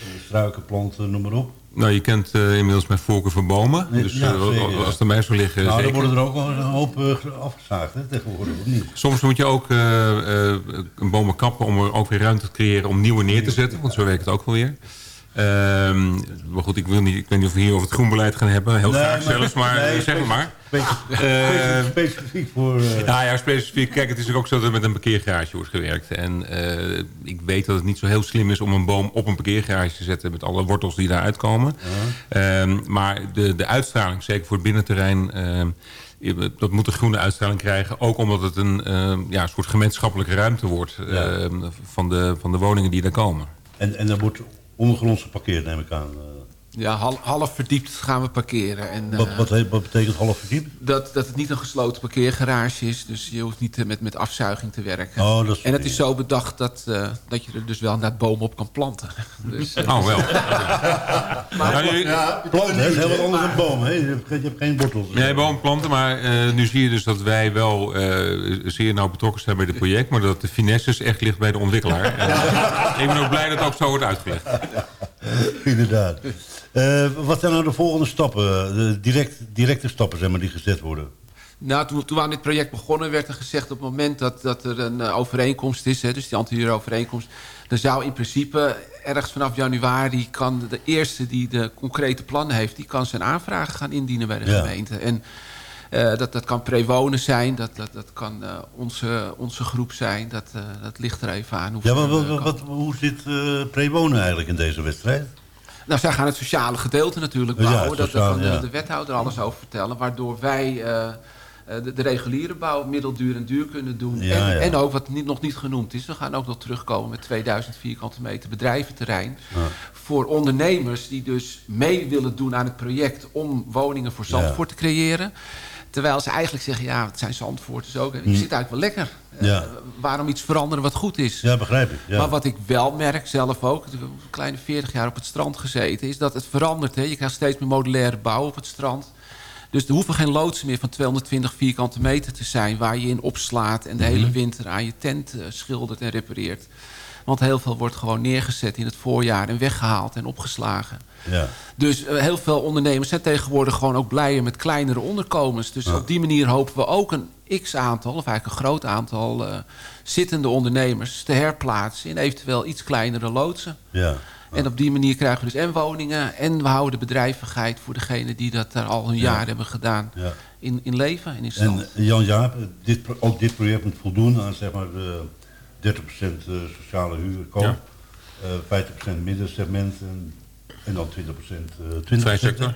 eh, struiken, planten, noem maar op. Nou, je kent eh, inmiddels mijn voorkeur voor bomen. Nee, dus ja, eh, zeker, als aan mij zou liggen, nou, dan worden er ook wel een hoop eh, afgezaagd hè, tegenwoordig, of niet? Soms moet je ook een bomen kappen om er ook weer ruimte te creëren om nieuwe neer te zetten. Want zo werkt het ook wel weer. Ehm, maar goed, ik, wil niet, ik weet niet of we hier over het groenbeleid gaan hebben. Heel Nee, graag maar- zelfs, maar nee, zeg maar. Specifiek, Eh, specifiek voor... Nou ja, specifiek. Kijk, het is ook zo dat er met een parkeergarage wordt gewerkt. En eh, ik weet dat het niet zo heel slim is om een boom op een parkeergarage te zetten... met alle wortels die daar uitkomen. Ehm, maar de, de uitstraling, zeker voor het binnenterrein... ehm, dat moet een groene uitstraling krijgen. Ook omdat het een ehm, ja, soort gemeenschappelijke ruimte wordt... ehm, van, de, van de woningen die daar komen. En, en er wordt ondergronds geparkeerd, neem ik aan. Ja, half, half verdiept gaan we parkeren. En, Wat, eh, wat, heet- wat betekent half verdiep? dat, dat het niet een gesloten parkeergarage is. Dus je hoeft niet eh, met, met afzuiging te werken. Oh, dat is en het is zo bedacht dat, eh, dat je er dus wel naar bomen op kan planten. [laughs] Dus, Oh, wel. [laughs] Maar- nu- Ja, planten, is heel wat anders dan bomen. Hè. Je, hebt, geen- je hebt geen wortels. Nee, boomplanten, maar eh, nu zie je dus dat wij wel eh, zeer nauw betrokken zijn bij dit project... maar dat de finesses echt ligt bij de ontwikkelaar. [laughs] Ik ben ook blij dat het ook zo wordt uitgelegd. [laughs] Inderdaad. Eh, wat zijn nou de volgende stappen? De direct, directe stappen zeg maar, die gezet worden? Nou, toen, toen we aan dit project begonnen werd er gezegd... op het moment dat, dat er een eh, overeenkomst is, hè, dus die anteriore overeenkomst... dan zou in principe ergens vanaf januari... kan de eerste die de concrete plannen heeft... die kan zijn aanvragen gaan indienen bij de Ja. gemeente. En eh, dat, dat kan prewonen zijn, dat, dat, dat kan eh, onze, onze groep zijn. Dat, eh, dat ligt er even aan. Ja, hoeveel wat, wat, wat- hoe zit prewonen eigenlijk in deze wedstrijd? Nou, zij gaan het sociale gedeelte natuurlijk Ja, bouwen. dat daar kan de, ja. de wethouder alles over vertellen. Waardoor wij de, de reguliere bouw middelduur en duur kunnen doen. Ja, en, en ook wat niet, nog niet genoemd is. We gaan ook nog terugkomen met 2000 vierkante meter bedrijventerrein. Voor ondernemers die dus mee willen doen aan het project... om woningen voor Zandvoort te creëren. Terwijl ze eigenlijk zeggen, ja, het zijn Zandvoorters ook. Je Hm. zit eigenlijk wel lekker. Eh, waarom iets veranderen wat goed is? Ja, begrijp ik. Ja. Maar wat ik wel merk, zelf ook, ik heb een kleine 40 jaar op het strand gezeten, is dat het verandert. Hè? Je krijgt steeds meer modulaire bouw op het strand. Dus er hoeven geen loodsen meer van 220 vierkante meter te zijn waar je in opslaat en de Mhm. hele winter aan je tent eh, schildert en repareert. Want heel veel wordt gewoon neergezet in het voorjaar en weggehaald en opgeslagen. Ja. Dus eh, heel veel ondernemers zijn tegenwoordig gewoon ook blijer met kleinere onderkomens. Dus op die manier hopen we ook een x-aantal, of eigenlijk een groot aantal eh, zittende ondernemers te herplaatsen in eventueel iets kleinere loodsen. Ja. En op die manier krijgen we dus en woningen en we houden de bedrijvigheid voor degenen die dat daar al een Ja. jaar hebben gedaan Ja. in, in leven en in stand. En Jan-Jaap, dit, ook dit project moet voldoen aan zeg maar de 30% eh, sociale huurkoop, Ja. eh 50% middensegment en, en dan 20% eh 20%. Vrije sector.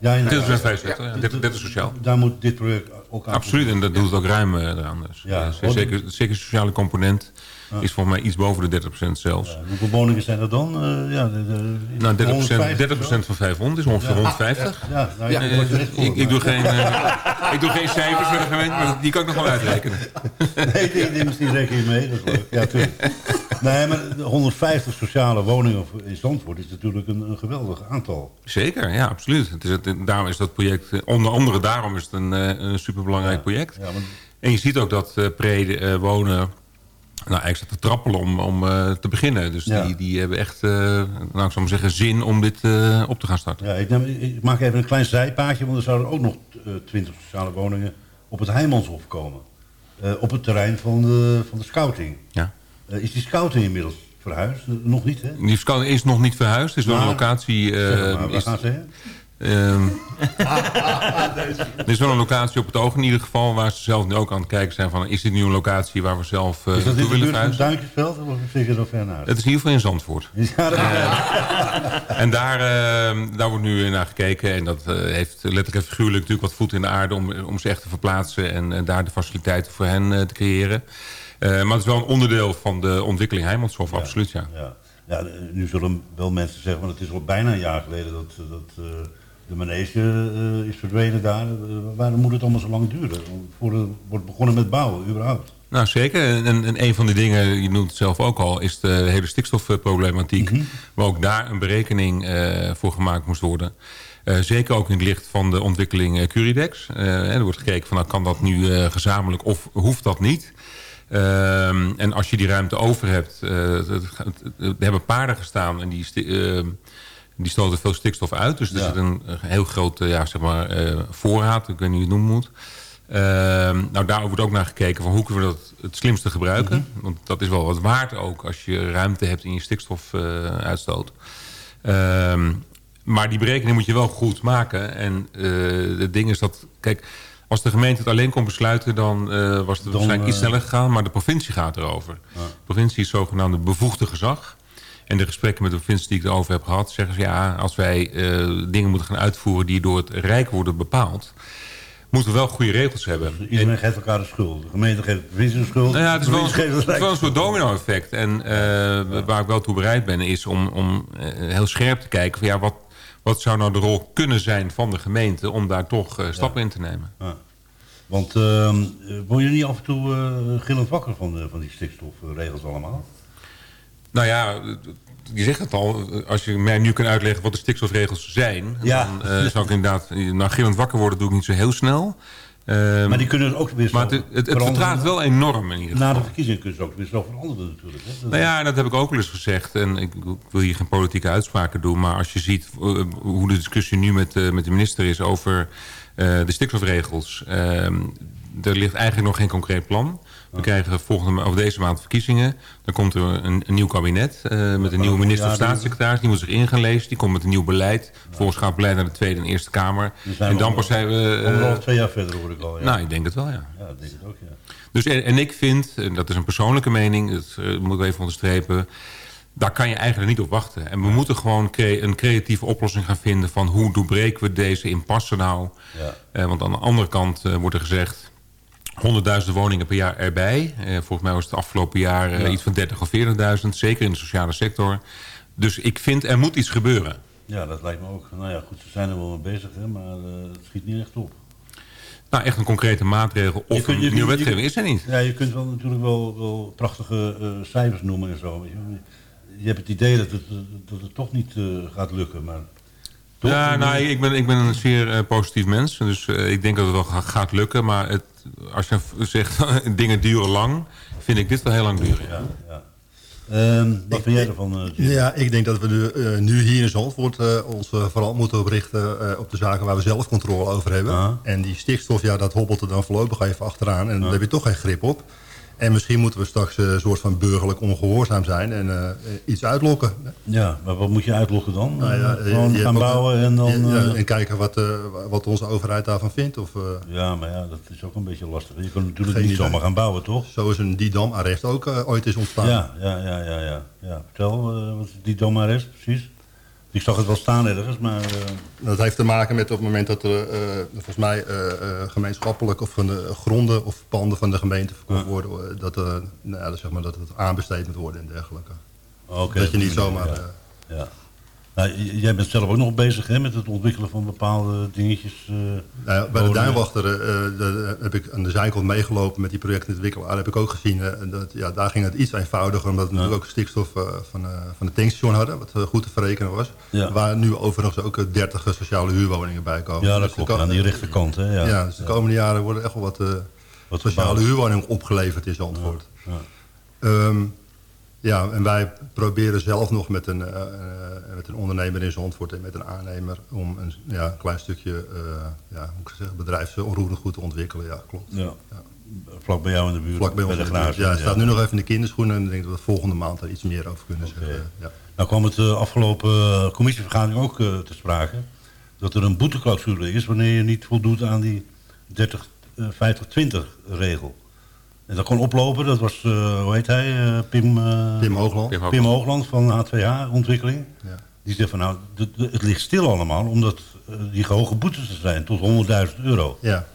Ja, inderdaad. 20% vrije sector, ja. 30 30 sociaal. Daar moet dit project ook aan Absoluut, en dat doet het ook ruim eh, eraan. Dus. Ja. Eh, zeker, zeker, sociale component Ja. Is volgens mij iets boven de 30% zelfs. Hoeveel woningen zijn er dan? Eh, ja, de, de, Nou, 30%, 150 30 van 500 is ongeveer Ja. 150. Ja, nou, ja, ik, ik, doe geen, eh, ik doe geen cijfers voor de gemeente, maar die kan ik nog wel uitrekenen. [laughs] Nee, ik denk misschien reken je mee. Dat is leuk. Ja, tuurlijk. Nee, maar de 150 sociale woningen in Zandvoort is natuurlijk een, een geweldig aantal. Zeker, ja, absoluut. Het is het, daarom is dat project, eh, onder andere daarom is het een, een superbelangrijk project. Ja, En je ziet ook dat eh Prede eh, wonen, nou eigenlijk te trappelen om, om eh, te beginnen. Dus Ja. die, die hebben echt, eh, nou ik zou maar zeggen, zin om dit eh, op te gaan starten. Ja, ik, neem, ik maak even een klein zijpaadje, want er zouden ook nog 20 sociale woningen op het Heijmanshof komen. Op het terrein van de, van de scouting. Ja. Is die scouting inmiddels verhuisd? Nog niet, hè? Die scout is nog niet verhuisd. is wel een Maar- locatie... Zeg maar, waar is- gaan ze heen? Ehm, [laughs] er is wel een locatie op het oog in ieder geval... waar ze zelf nu ook aan het kijken zijn van... is dit nu een locatie waar we zelf eh is dat in de willen buurt van verhuizen? Duinkjesveld of zit je er ver naar? Het is in ieder geval in Zandvoort. Ja, dat En daar, eh, daar wordt nu naar gekeken. En dat eh, heeft letterlijk en figuurlijk natuurlijk wat voet in de aarde... om, om ze echt te verplaatsen en daar de faciliteiten voor hen te creëren. Maar het is wel een onderdeel van de ontwikkeling Heimanshof, absoluut ja. Ja. Ja, nu zullen wel mensen zeggen, want het is al bijna een jaar geleden dat, dat de manege eh, is verdwenen daar. Eh, waarom moet het allemaal zo lang duren? Voor er wordt begonnen met bouwen, überhaupt. Nou, zeker. En, en een van die dingen, je noemt het zelf ook al... is de hele stikstofproblematiek. Waar ook daar een berekening eh, voor gemaakt moest worden. Zeker ook in het licht van de ontwikkeling Curidex. Er wordt gekeken van, nou, kan dat nu gezamenlijk of hoeft dat niet? Ehm, en als je die ruimte over hebt... het- het- het- er hebben paarden gestaan en die... die stoten veel stikstof uit. Dus er Ja. zit een eh, heel grote ja, zeg maar, eh, voorraad. Ik weet niet hoe je het noemen moet. Ehm, nou, daar wordt ook naar gekeken van hoe kunnen we dat het slimste gebruiken. Want dat is wel wat waard ook als je ruimte hebt in je stikstofuitstoot. Ehm, maar die berekening moet je wel goed maken. En eh het ding is dat, kijk, als de gemeente het alleen kon besluiten... dan eh, was het waarschijnlijk iets eh, sneller gegaan. Maar de provincie gaat erover. De provincie is zogenaamde bevoegde gezag. En de gesprekken met de provincie die ik erover heb gehad... zeggen ze ja, als wij eh, dingen moeten gaan uitvoeren... die door het Rijk worden bepaald... moeten we wel goede regels hebben. Iedereen geeft elkaar de schuld. De gemeente geeft de provincie de schuld. Nou ja, het is wel, een, het wel soort domino-effect. En eh, waar ik wel toe bereid ben, is om, om eh, heel scherp te kijken... Van, ja, wat, wat zou nou de rol kunnen zijn van de gemeente... om daar toch stappen in te nemen. Ja. Want ehm eh, word je niet af en toe gillend wakker van, de, van die stikstofregels allemaal? Nou ja, je zegt het al. Als je mij nu kunt uitleggen wat de stikstofregels zijn... Ja. dan eh, zou ik inderdaad... Nou, gillend wakker worden doe ik niet zo heel snel. Ehm, Maar die kunnen ook weer zo Maar het, het, vertraagt wel enorm in ieder geval. Na de verkiezingen kunnen ze ook weer zo veranderen natuurlijk. Hè? Nou ja, dat heb ik ook wel eens gezegd. En ik wil hier geen politieke uitspraken doen. Maar als je ziet eh, hoe de discussie nu met, eh, met de minister is over de stikstofregels. ehm, er ligt eigenlijk nog geen concreet plan. We krijgen volgende of deze maand verkiezingen. Dan komt er een, een nieuw kabinet eh, met een nieuwe minister of staatssecretaris. Die moet zich in gaan lezen. Die komt met een nieuw beleid. Vervolgens gaat beleid naar de Tweede en Eerste Kamer. En dan pas zijn we... eh, Anderhalf, twee jaar verder hoor ik al. Ja. nou, ik denk het wel, ja. Ja, ik denk het ook, ja. Dus, en, en ik vind, en dat is een persoonlijke mening, dat eh, moet ik even onderstrepen... daar kan je eigenlijk niet op wachten. En we moeten gewoon cre- een creatieve oplossing gaan vinden... van hoe doorbreken we deze impasse nou. Ja. Eh, want aan de andere kant eh, wordt er gezegd... 100.000 woningen per jaar erbij. Eh, volgens mij was het afgelopen jaar eh, Ja. iets van 30 of 40.000. Zeker in de sociale sector. Dus ik vind er moet iets gebeuren. Ja, dat lijkt me ook. Nou ja, goed, ze zijn er wel mee bezig, hè, maar eh, het schiet niet echt op. Nou, echt een concrete maatregel of Je kunt- een nieuwe wetgeving is er niet. Ja, je kunt wel natuurlijk wel, wel prachtige cijfers noemen en zo. Je, je hebt het idee dat het, dat het toch niet gaat lukken, maar... Toch? Ja, nou, ik ben, ik ben een zeer eh, positief mens. Dus eh, ik denk dat het wel ga- gaat lukken. Maar het, als je zegt [laughs] dingen duren lang, vind ik dit wel heel lang duren. Ja, ja. Ehm, wat vind jij ervan, eh? Ja, ik denk dat we nu, nu hier in Zandvoort eh, ons vooral moeten richten eh, op de zaken waar we zelf controle over hebben. En die stikstof, ja, dat hobbelt er dan voorlopig even achteraan. En daar heb je toch geen grip op. En misschien moeten we straks eh, een soort van burgerlijk ongehoorzaam zijn en eh, iets uitlokken. Ja, maar wat moet je uitlokken dan? Nou ja, Eh, Gewoon gaan bouwen en dan... Ja, ja, en kijken wat, eh, wat onze overheid daarvan vindt. Of, Ja, maar ja, dat is ook een beetje lastig. Je kunt natuurlijk niet idee. zomaar gaan bouwen, toch? Zo is een Didam-arrest ook ooit is ontstaan. Ja, ja, ja, ja, ja. ja. Vertel, wat is die domares precies? Ik zag het wel staan ergens, maar... eh, Dat heeft te maken met op het moment dat er eh, volgens mij eh, gemeenschappelijk of van de gronden of panden van de gemeente verkocht worden, eh, dat, nou zeg maar, dat het aanbesteed moet worden en dergelijke. Oké, dat je niet zomaar... ja. Nou, jij bent zelf ook nog bezig hè, met het ontwikkelen van bepaalde dingetjes. eh, Nou ja, bij de woningen. Duinwachter eh, heb ik aan de zijkant meegalopen met die projectontwikkelaar. heb ik ook gezien, eh, dat, ja, daar ging het iets eenvoudiger. Omdat we natuurlijk ook stikstof van, van het tankstation hadden. Wat goed te verrekenen was. Ja. Waar nu overigens ook eh, 30 sociale huurwoningen bij komen. Ja, dat Dus klopt, aan die rechterkant, hè, ja. Ja, dus de komende jaren worden echt wel wat, Wat sociale gebouwd. huurwoningen opgeleverd in Zandvoort. Ja. Ehm, ja, en wij proberen zelf nog met een, eh, eh, met een ondernemer in Zandvoort en met een aannemer om een ja, een klein stukje eh ja, hoe ik zeggen, bedrijfsonroerend goed te ontwikkelen. Ja, klopt. Ja. Vlak bij jou in de buurt. Vlak bij ons de in de buurt. Ja, het staat nu nog even in de kinderschoenen en ik denk dat we volgende maand er iets meer over kunnen zeggen. Ja. Nou kwam het eh, afgelopen commissievergadering ook te sprake. Dat er een boeteclausule is wanneer je niet voldoet aan die 30, eh, 50, 20 regel. En dat kon oplopen, dat was, eh, hoe heet hij, eh, Pim, eh, Pim Hoogland. Pim Pim Hoogland, van H2H-ontwikkeling. Ja. Die zegt van nou, het ligt stil allemaal omdat die hoge boetes er zijn, tot 100.000 euro. Ja.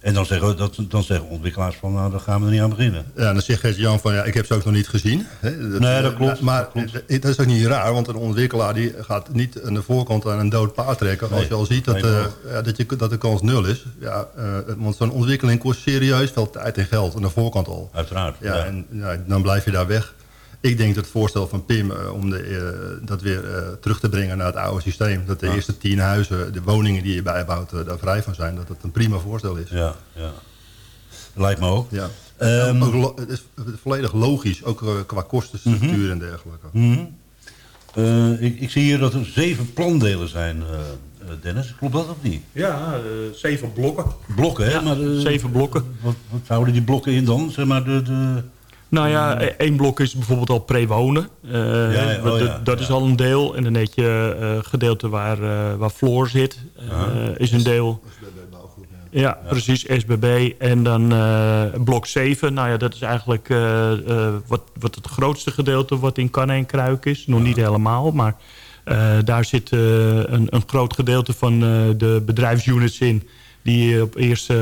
En dan zeggen, dat, dan zeggen ontwikkelaars van nou, daar gaan we er niet aan beginnen. Ja, dan zegt Gert-Jan van ja, ik heb ze ook nog niet gezien. Hè, Nee, dat klopt, Maar dat, is ook niet raar, want een ontwikkelaar die gaat niet aan de voorkant aan een dood paard trekken. als je al ziet dat, nee, eh, ja, dat, je, dat de kans nul is. Ja, eh, want zo'n ontwikkeling kost serieus veel tijd en geld aan de voorkant al. Uiteraard. Ja, ja. en ja, dan blijf je daar weg. Ik denk dat het voorstel van Pim eh, om de, eh, dat weer eh, terug te brengen naar het oude systeem. Dat de Ja. eerste tien huizen, de woningen die je bijbouwt, daar vrij van zijn. Dat het een prima voorstel is. Ja, ja. Lijkt me ook. Ja. Ehm, ook het is volledig logisch, ook qua kostenstructuur en dergelijke. Mhm. Eh, ik, ik zie hier dat er zeven plandelen zijn, Dennis. Klopt dat of niet? Ja, zeven blokken. Blokken, hè? Ja, maar, zeven blokken. Wat, wat houden die blokken in dan? Zeg maar de... de... Nou ja, e- één blok is bijvoorbeeld al pre-wonen. Eh, ja, oh dat- ja, dat is al een deel. En dan heb je eh gedeelte waar, eh, waar Floor zit. eh, is een deel. Ja, precies, SBB. En dan eh, blok 7. Nou ja, dat is eigenlijk eh, eh, wat, wat het grootste gedeelte wat in kan en kruik is. Nog niet helemaal, maar eh, daar zit eh, een, een groot gedeelte van eh, de bedrijfsunits in... die op eerste,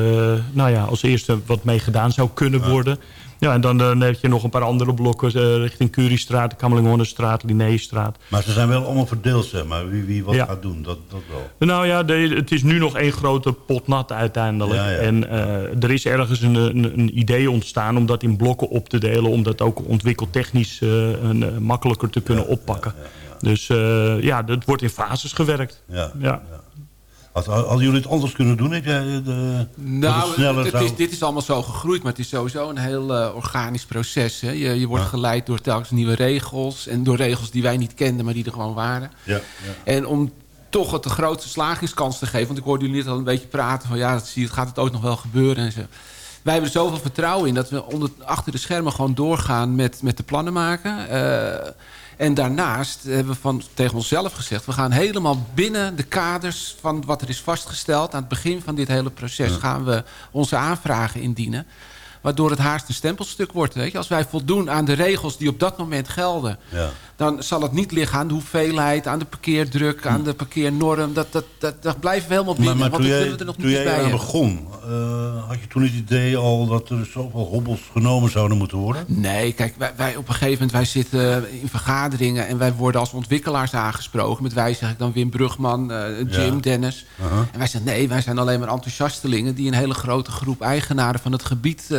nou ja, als eerste wat mee gedaan zou kunnen worden. Ja, en dan, dan heb je nog een paar andere blokken eh, richting Curiestraat, Kamerlinghornenstraat, Linnéestraat. Maar ze zijn wel allemaal verdeeld, zeg maar. Wie, wie wat Ja. gaat doen, dat, dat wel. Nou ja, de- het is nu nog één grote pot nat uiteindelijk. Ja, ja. En eh, er is ergens een, een, een idee ontstaan om dat in blokken op te delen... om dat ook ontwikkeltechnisch eh, een, eh, makkelijker te kunnen oppakken. Dus eh, ja, dat wordt in fases gewerkt. Ja, hadden jullie het anders kunnen doen? Heb jij de, het Nou, sneller het zou- is, dit is allemaal zo gegroeid, maar het is sowieso een heel eh, organisch proces. Hè. Je, je wordt Ja. geleid door telkens nieuwe regels en door regels die wij niet kenden, maar die er gewoon waren. Ja, ja. En om toch het de grootste slagingskans te geven, want ik hoorde jullie net al een beetje praten van ja, dat zie je, gaat het ook nog wel gebeuren en zo. Wij hebben er zoveel vertrouwen in dat we onder, achter de schermen gewoon doorgaan met, met de plannen maken. Eh, en daarnaast hebben we van, tegen onszelf gezegd... we gaan helemaal binnen de kaders van wat er is vastgesteld... aan het begin van dit hele proces gaan we onze aanvragen indienen. Waardoor het haast een stempelstuk wordt. Weet je? Als wij voldoen aan de regels die op dat moment gelden... Ja. Dan zal het niet liggen aan de hoeveelheid, aan de parkeerdruk, aan de parkeernorm. Dat, dat, dat, dat blijven we helemaal binnen, Maar, maar want jij, we er nog toen jij aan begon, eh, had je toen het idee al dat er zoveel hobbels genomen zouden moeten worden? Nee, kijk, wij, wij op een gegeven moment wij zitten in vergaderingen... en wij worden als ontwikkelaars aangesproken. Met wij zeg ik dan Wim Brugman, eh, Jim, Ja. Dennis. Aha. En wij zeggen, nee, wij zijn alleen maar enthousiastelingen... die een hele grote groep eigenaren van het gebied eh,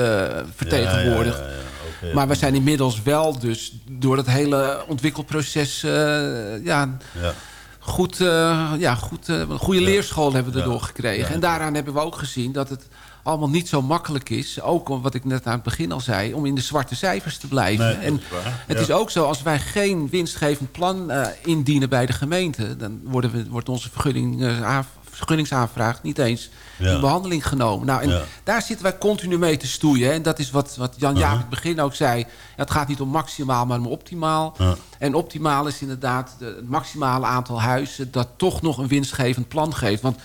vertegenwoordigen. Ja, ja, ja. Maar we zijn inmiddels wel dus door het hele ontwikkelproces... eh, ja, Ja. goed, eh, ja, goed, eh, een goede leerschool hebben we erdoor gekregen. En daaraan hebben we ook gezien dat het allemaal niet zo makkelijk is. Ook om wat ik net aan het begin al zei, om in de zwarte cijfers te blijven. Nee, en is het is ook zo, als wij geen winstgevend plan indienen bij de gemeente... dan worden we, wordt onze vergunning, aan- vergunningsaanvraag niet eens Ja. in behandeling genomen. Nou, en Ja. daar zitten wij continu mee te stoeien. hè. En dat is wat, wat Jan-Jaap in het begin ook zei. Het gaat niet om maximaal, maar om optimaal. En optimaal is inderdaad de- het maximale aantal huizen... dat toch nog een winstgevend plan geeft. Want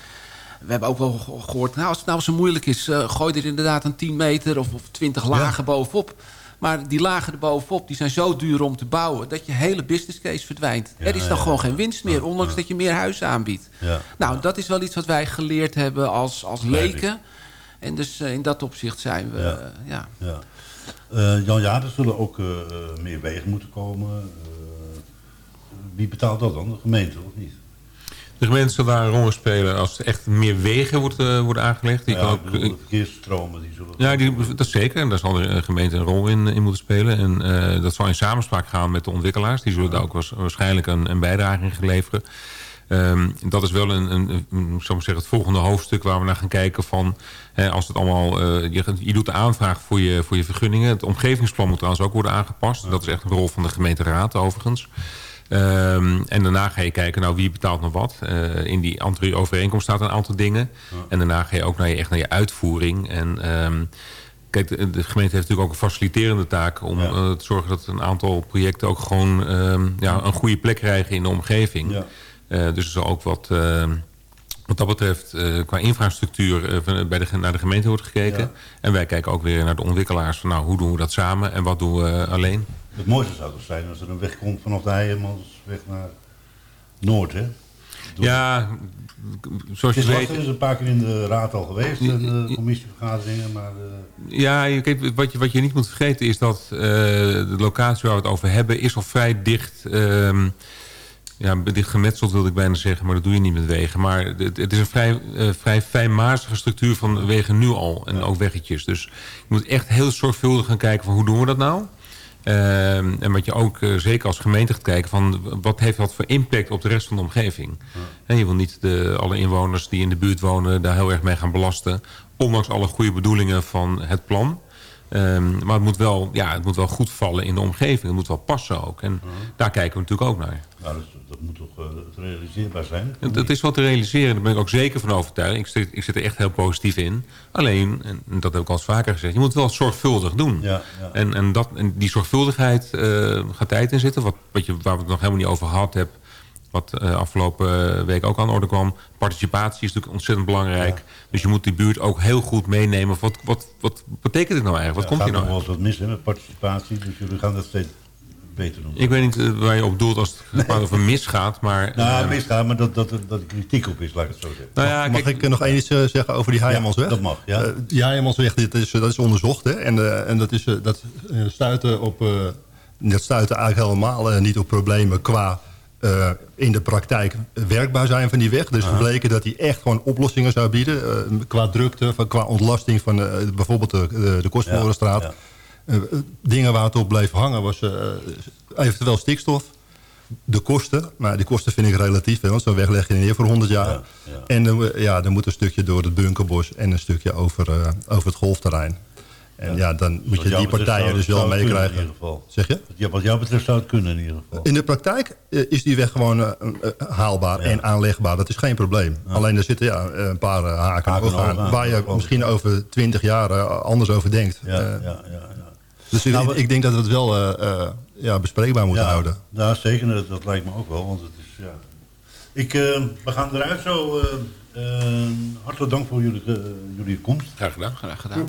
we hebben ook wel ge- gehoord... nou, als het nou zo moeilijk is... eh, gooi er inderdaad een 10 meter of, of 20 lagen bovenop. Maar die lagen erbovenop die zijn zo duur om te bouwen... dat je hele business case verdwijnt. Ja, er is dan ja, gewoon geen winst meer... ondanks dat je meer huizen aanbiedt. Ja. Nou, dat is wel iets wat wij geleerd hebben als, als leken. En dus eh, in dat opzicht zijn we... Ja. Eh, Jan, ja, er zullen ook meer wegen moeten komen. Wie betaalt dat dan? De gemeente of niet? De gemeente zal daar een rol in spelen als er echt meer wegen wordt, eh, worden aangelegd. Die Ja, kan ook, bedoel, de verkeersstromen die zullen... Ja, die, dat is zeker. En daar zal de eh, gemeente een rol in, in moeten spelen. En eh, dat zal in samenspraak gaan met de ontwikkelaars. Die zullen daar ook waars- waarschijnlijk een, een bijdrage in leveren. Ehm, dat is wel een, een, zeggen, het volgende hoofdstuk waar we naar gaan kijken van... Hè, als het allemaal, eh, je, je doet de aanvraag voor je, voor je vergunningen. Het omgevingsplan moet trouwens ook worden aangepast. Dat is echt een rol van de gemeenteraad overigens. Ehm, en daarna ga je kijken, nou wie betaalt nog wat. Eh, in die overeenkomst staat een aantal dingen. En daarna ga je ook naar je, echt naar je uitvoering. En ehm, kijk, de, de gemeente heeft natuurlijk ook een faciliterende taak... om eh, te zorgen dat een aantal projecten ook gewoon ehm, ja, een goede plek krijgen in de omgeving. Eh, dus er zal ook wat... wat dat betreft, eh, qua infrastructuur van- bij de, naar de gemeente wordt gekeken. Ja. En wij kijken ook weer naar de ontwikkelaars. Van, nou, hoe doen we dat samen en wat doen we eh, alleen? Het mooiste zou toch zijn als er een weg komt vanaf de Heijermansweg naar Noord, hè? Ja, zoals je Het is weet... er is een paar keer in de raad al geweest, en de commissievergaderingen, maar... eh, Ja, kijk, wat, je, wat je niet moet vergeten is dat de locatie waar we het over hebben... is al vrij dicht, ehm, ja, dicht gemetseld wilde ik bijna zeggen... maar dat doe je niet met wegen. Maar het, is een vrij, eh, vrij fijnmazige structuur van wegen nu al. En ook weggetjes. Dus je moet echt heel zorgvuldig gaan kijken van hoe doen we dat nou... Ehm, en wat je ook eh, zeker als gemeente gaat kijken van wat heeft dat voor impact op de rest van de omgeving. Je wil niet de, alle inwoners die in de buurt wonen daar heel erg mee gaan belasten. Ondanks alle goede bedoelingen van het plan. Ehm, maar het moet, wel, ja, het moet wel goed vallen in de omgeving. Het moet wel passen ook. En daar kijken we natuurlijk ook naar. nou, dat, dat moet toch het realiseerbaar zijn? Het is wat te realiseren, daar ben ik ook zeker van overtuigd. Ik zit, ik zit er echt heel positief in. Alleen, en dat heb ik al eens vaker gezegd... je moet het wel zorgvuldig doen. Ja, ja. En, en, dat, en die zorgvuldigheid eh, gaat tijd in zitten. Wat, wat je, waar we het nog helemaal niet over gehad hebben... wat eh, afgelopen week ook aan de orde kwam. Participatie is natuurlijk ontzettend belangrijk. Dus je moet die buurt ook heel goed meenemen. Wat, wat, wat betekent dit nou eigenlijk? Wat Ja, komt hier nou nog wel eens wat mis hè, met participatie, dus jullie gaan dat steeds beter doen. Ik weet niet eh, waar je op doelt als het gaat over misgaat. Maar, Nou, eh, misgaan, maar dat, dat, dat er kritiek op is, laat ik het zo zeggen. Nou ja, mag ik eh, nog één iets eh, zeggen over die Heijermansweg? dat mag, ja. Eh, die Heijermansweg, dit is, eh, dat is onderzocht. Hè? En, eh, en dat, is, eh, dat eh, stuiten op... eh, dat stuiten eigenlijk helemaal eh, niet op problemen qua... eh, in de praktijk werkbaar zijn van die weg. Dus gebleken dat die echt gewoon oplossingen zou bieden. eh, qua drukte, van, qua ontlasting van eh, bijvoorbeeld de, de. Ja, ja. Dingen waar het op bleef hangen was eventueel stikstof. De kosten, maar die kosten vind ik relatief. Hè, want zo'n weg leg je neer voor 100 jaar. En dan, ja, dan moet een stukje door het bunkerbos en een stukje over, over het golfterrein. En ja, dan moet je die partijen dus wel meekrijgen. In ieder geval. Zeg je? Ja, wat jou betreft zou het kunnen in ieder geval. In de praktijk eh, is die weg gewoon eh, eh, haalbaar en aanlegbaar. Dat is geen probleem. Alleen er zitten ja, een paar haken, Haken waar je misschien over twintig jaar anders over denkt. Ja, ja, ja, ja. Dus ik, Nou, ik denk dat we het wel ja, bespreekbaar moeten ja, houden. Ja, zeker. Dat, dat lijkt me ook wel. Want het is, ja. ik, eh, we gaan eruit zo. hartelijk dank voor jullie, jullie komst. Graag gedaan. Graag gedaan.